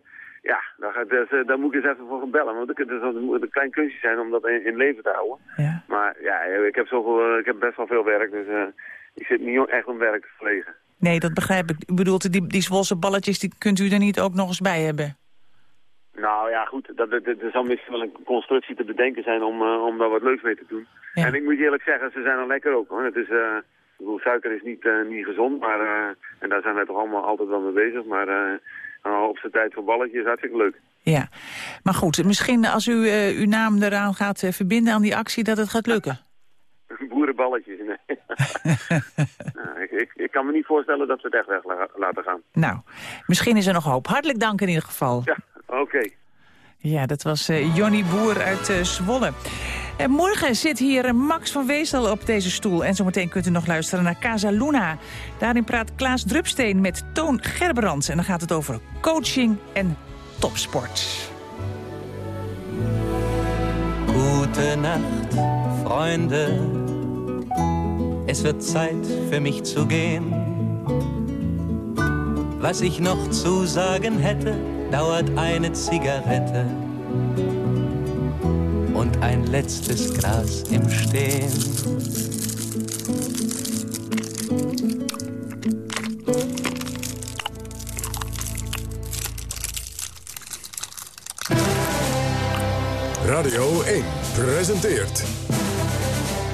ja, daar, ga ik dus, daar moet ik eens even voor gaan bellen. Want het, het moet een klein kunstje zijn om dat in, in leven te houden. Maar ja, ik heb, zoveel, ik heb best wel veel werk, dus ik zit niet echt om werk te verlegen. Nee, dat begrijp ik. U bedoelt, die, die Zwolse balletjes, die kunt u er niet ook nog eens bij hebben? Nou ja, goed, dat, dat, dat- er zal misschien wel een constructie te bedenken zijn om, eh, om daar wat leuks mee te doen. En ik moet je eerlijk zeggen, ze zijn al lekker ook hoor. Het is, eh, ik bedoel, suiker is niet, eh, niet gezond, maar, en daar zijn wij toch allemaal altijd wel mee bezig. Maar nou, op zijn tijd voor balletjes is hartstikke leuk. Ja. Maar goed, misschien als u uw naam eraan gaat verbinden aan die actie... dat het gaat lukken. Boerenballetjes, nee. Nou, ik, ik, ik kan me niet voorstellen dat we het echt weg la- laten gaan. Nou, misschien is er nog hoop. Hartelijk dank in ieder geval. Ja, oké. Ja, dat was eh, Jonny Boer uit eh, Zwolle. En morgen zit hier eh, Max van Weesel op deze stoel. En zometeen kunt u nog luisteren naar Casa Luna. Daarin praat Klaas Drupsteen met Toon Gerbrands. En dan gaat het over coaching en topsport. Gute Nacht, Freunde. Es wird Zeit für mich zu gehen. Was ich noch zu sagen hätte, dauert eine Zigarette und ein letztes Glas im Stehen. Radio 1 presenteert.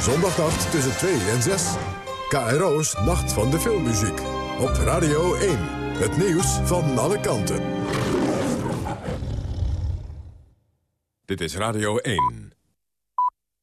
Zondagnacht tussen 2 en 6. KRO's Nacht van de Filmmuziek. Op Radio 1. Het nieuws van alle kanten. Dit is Radio 1.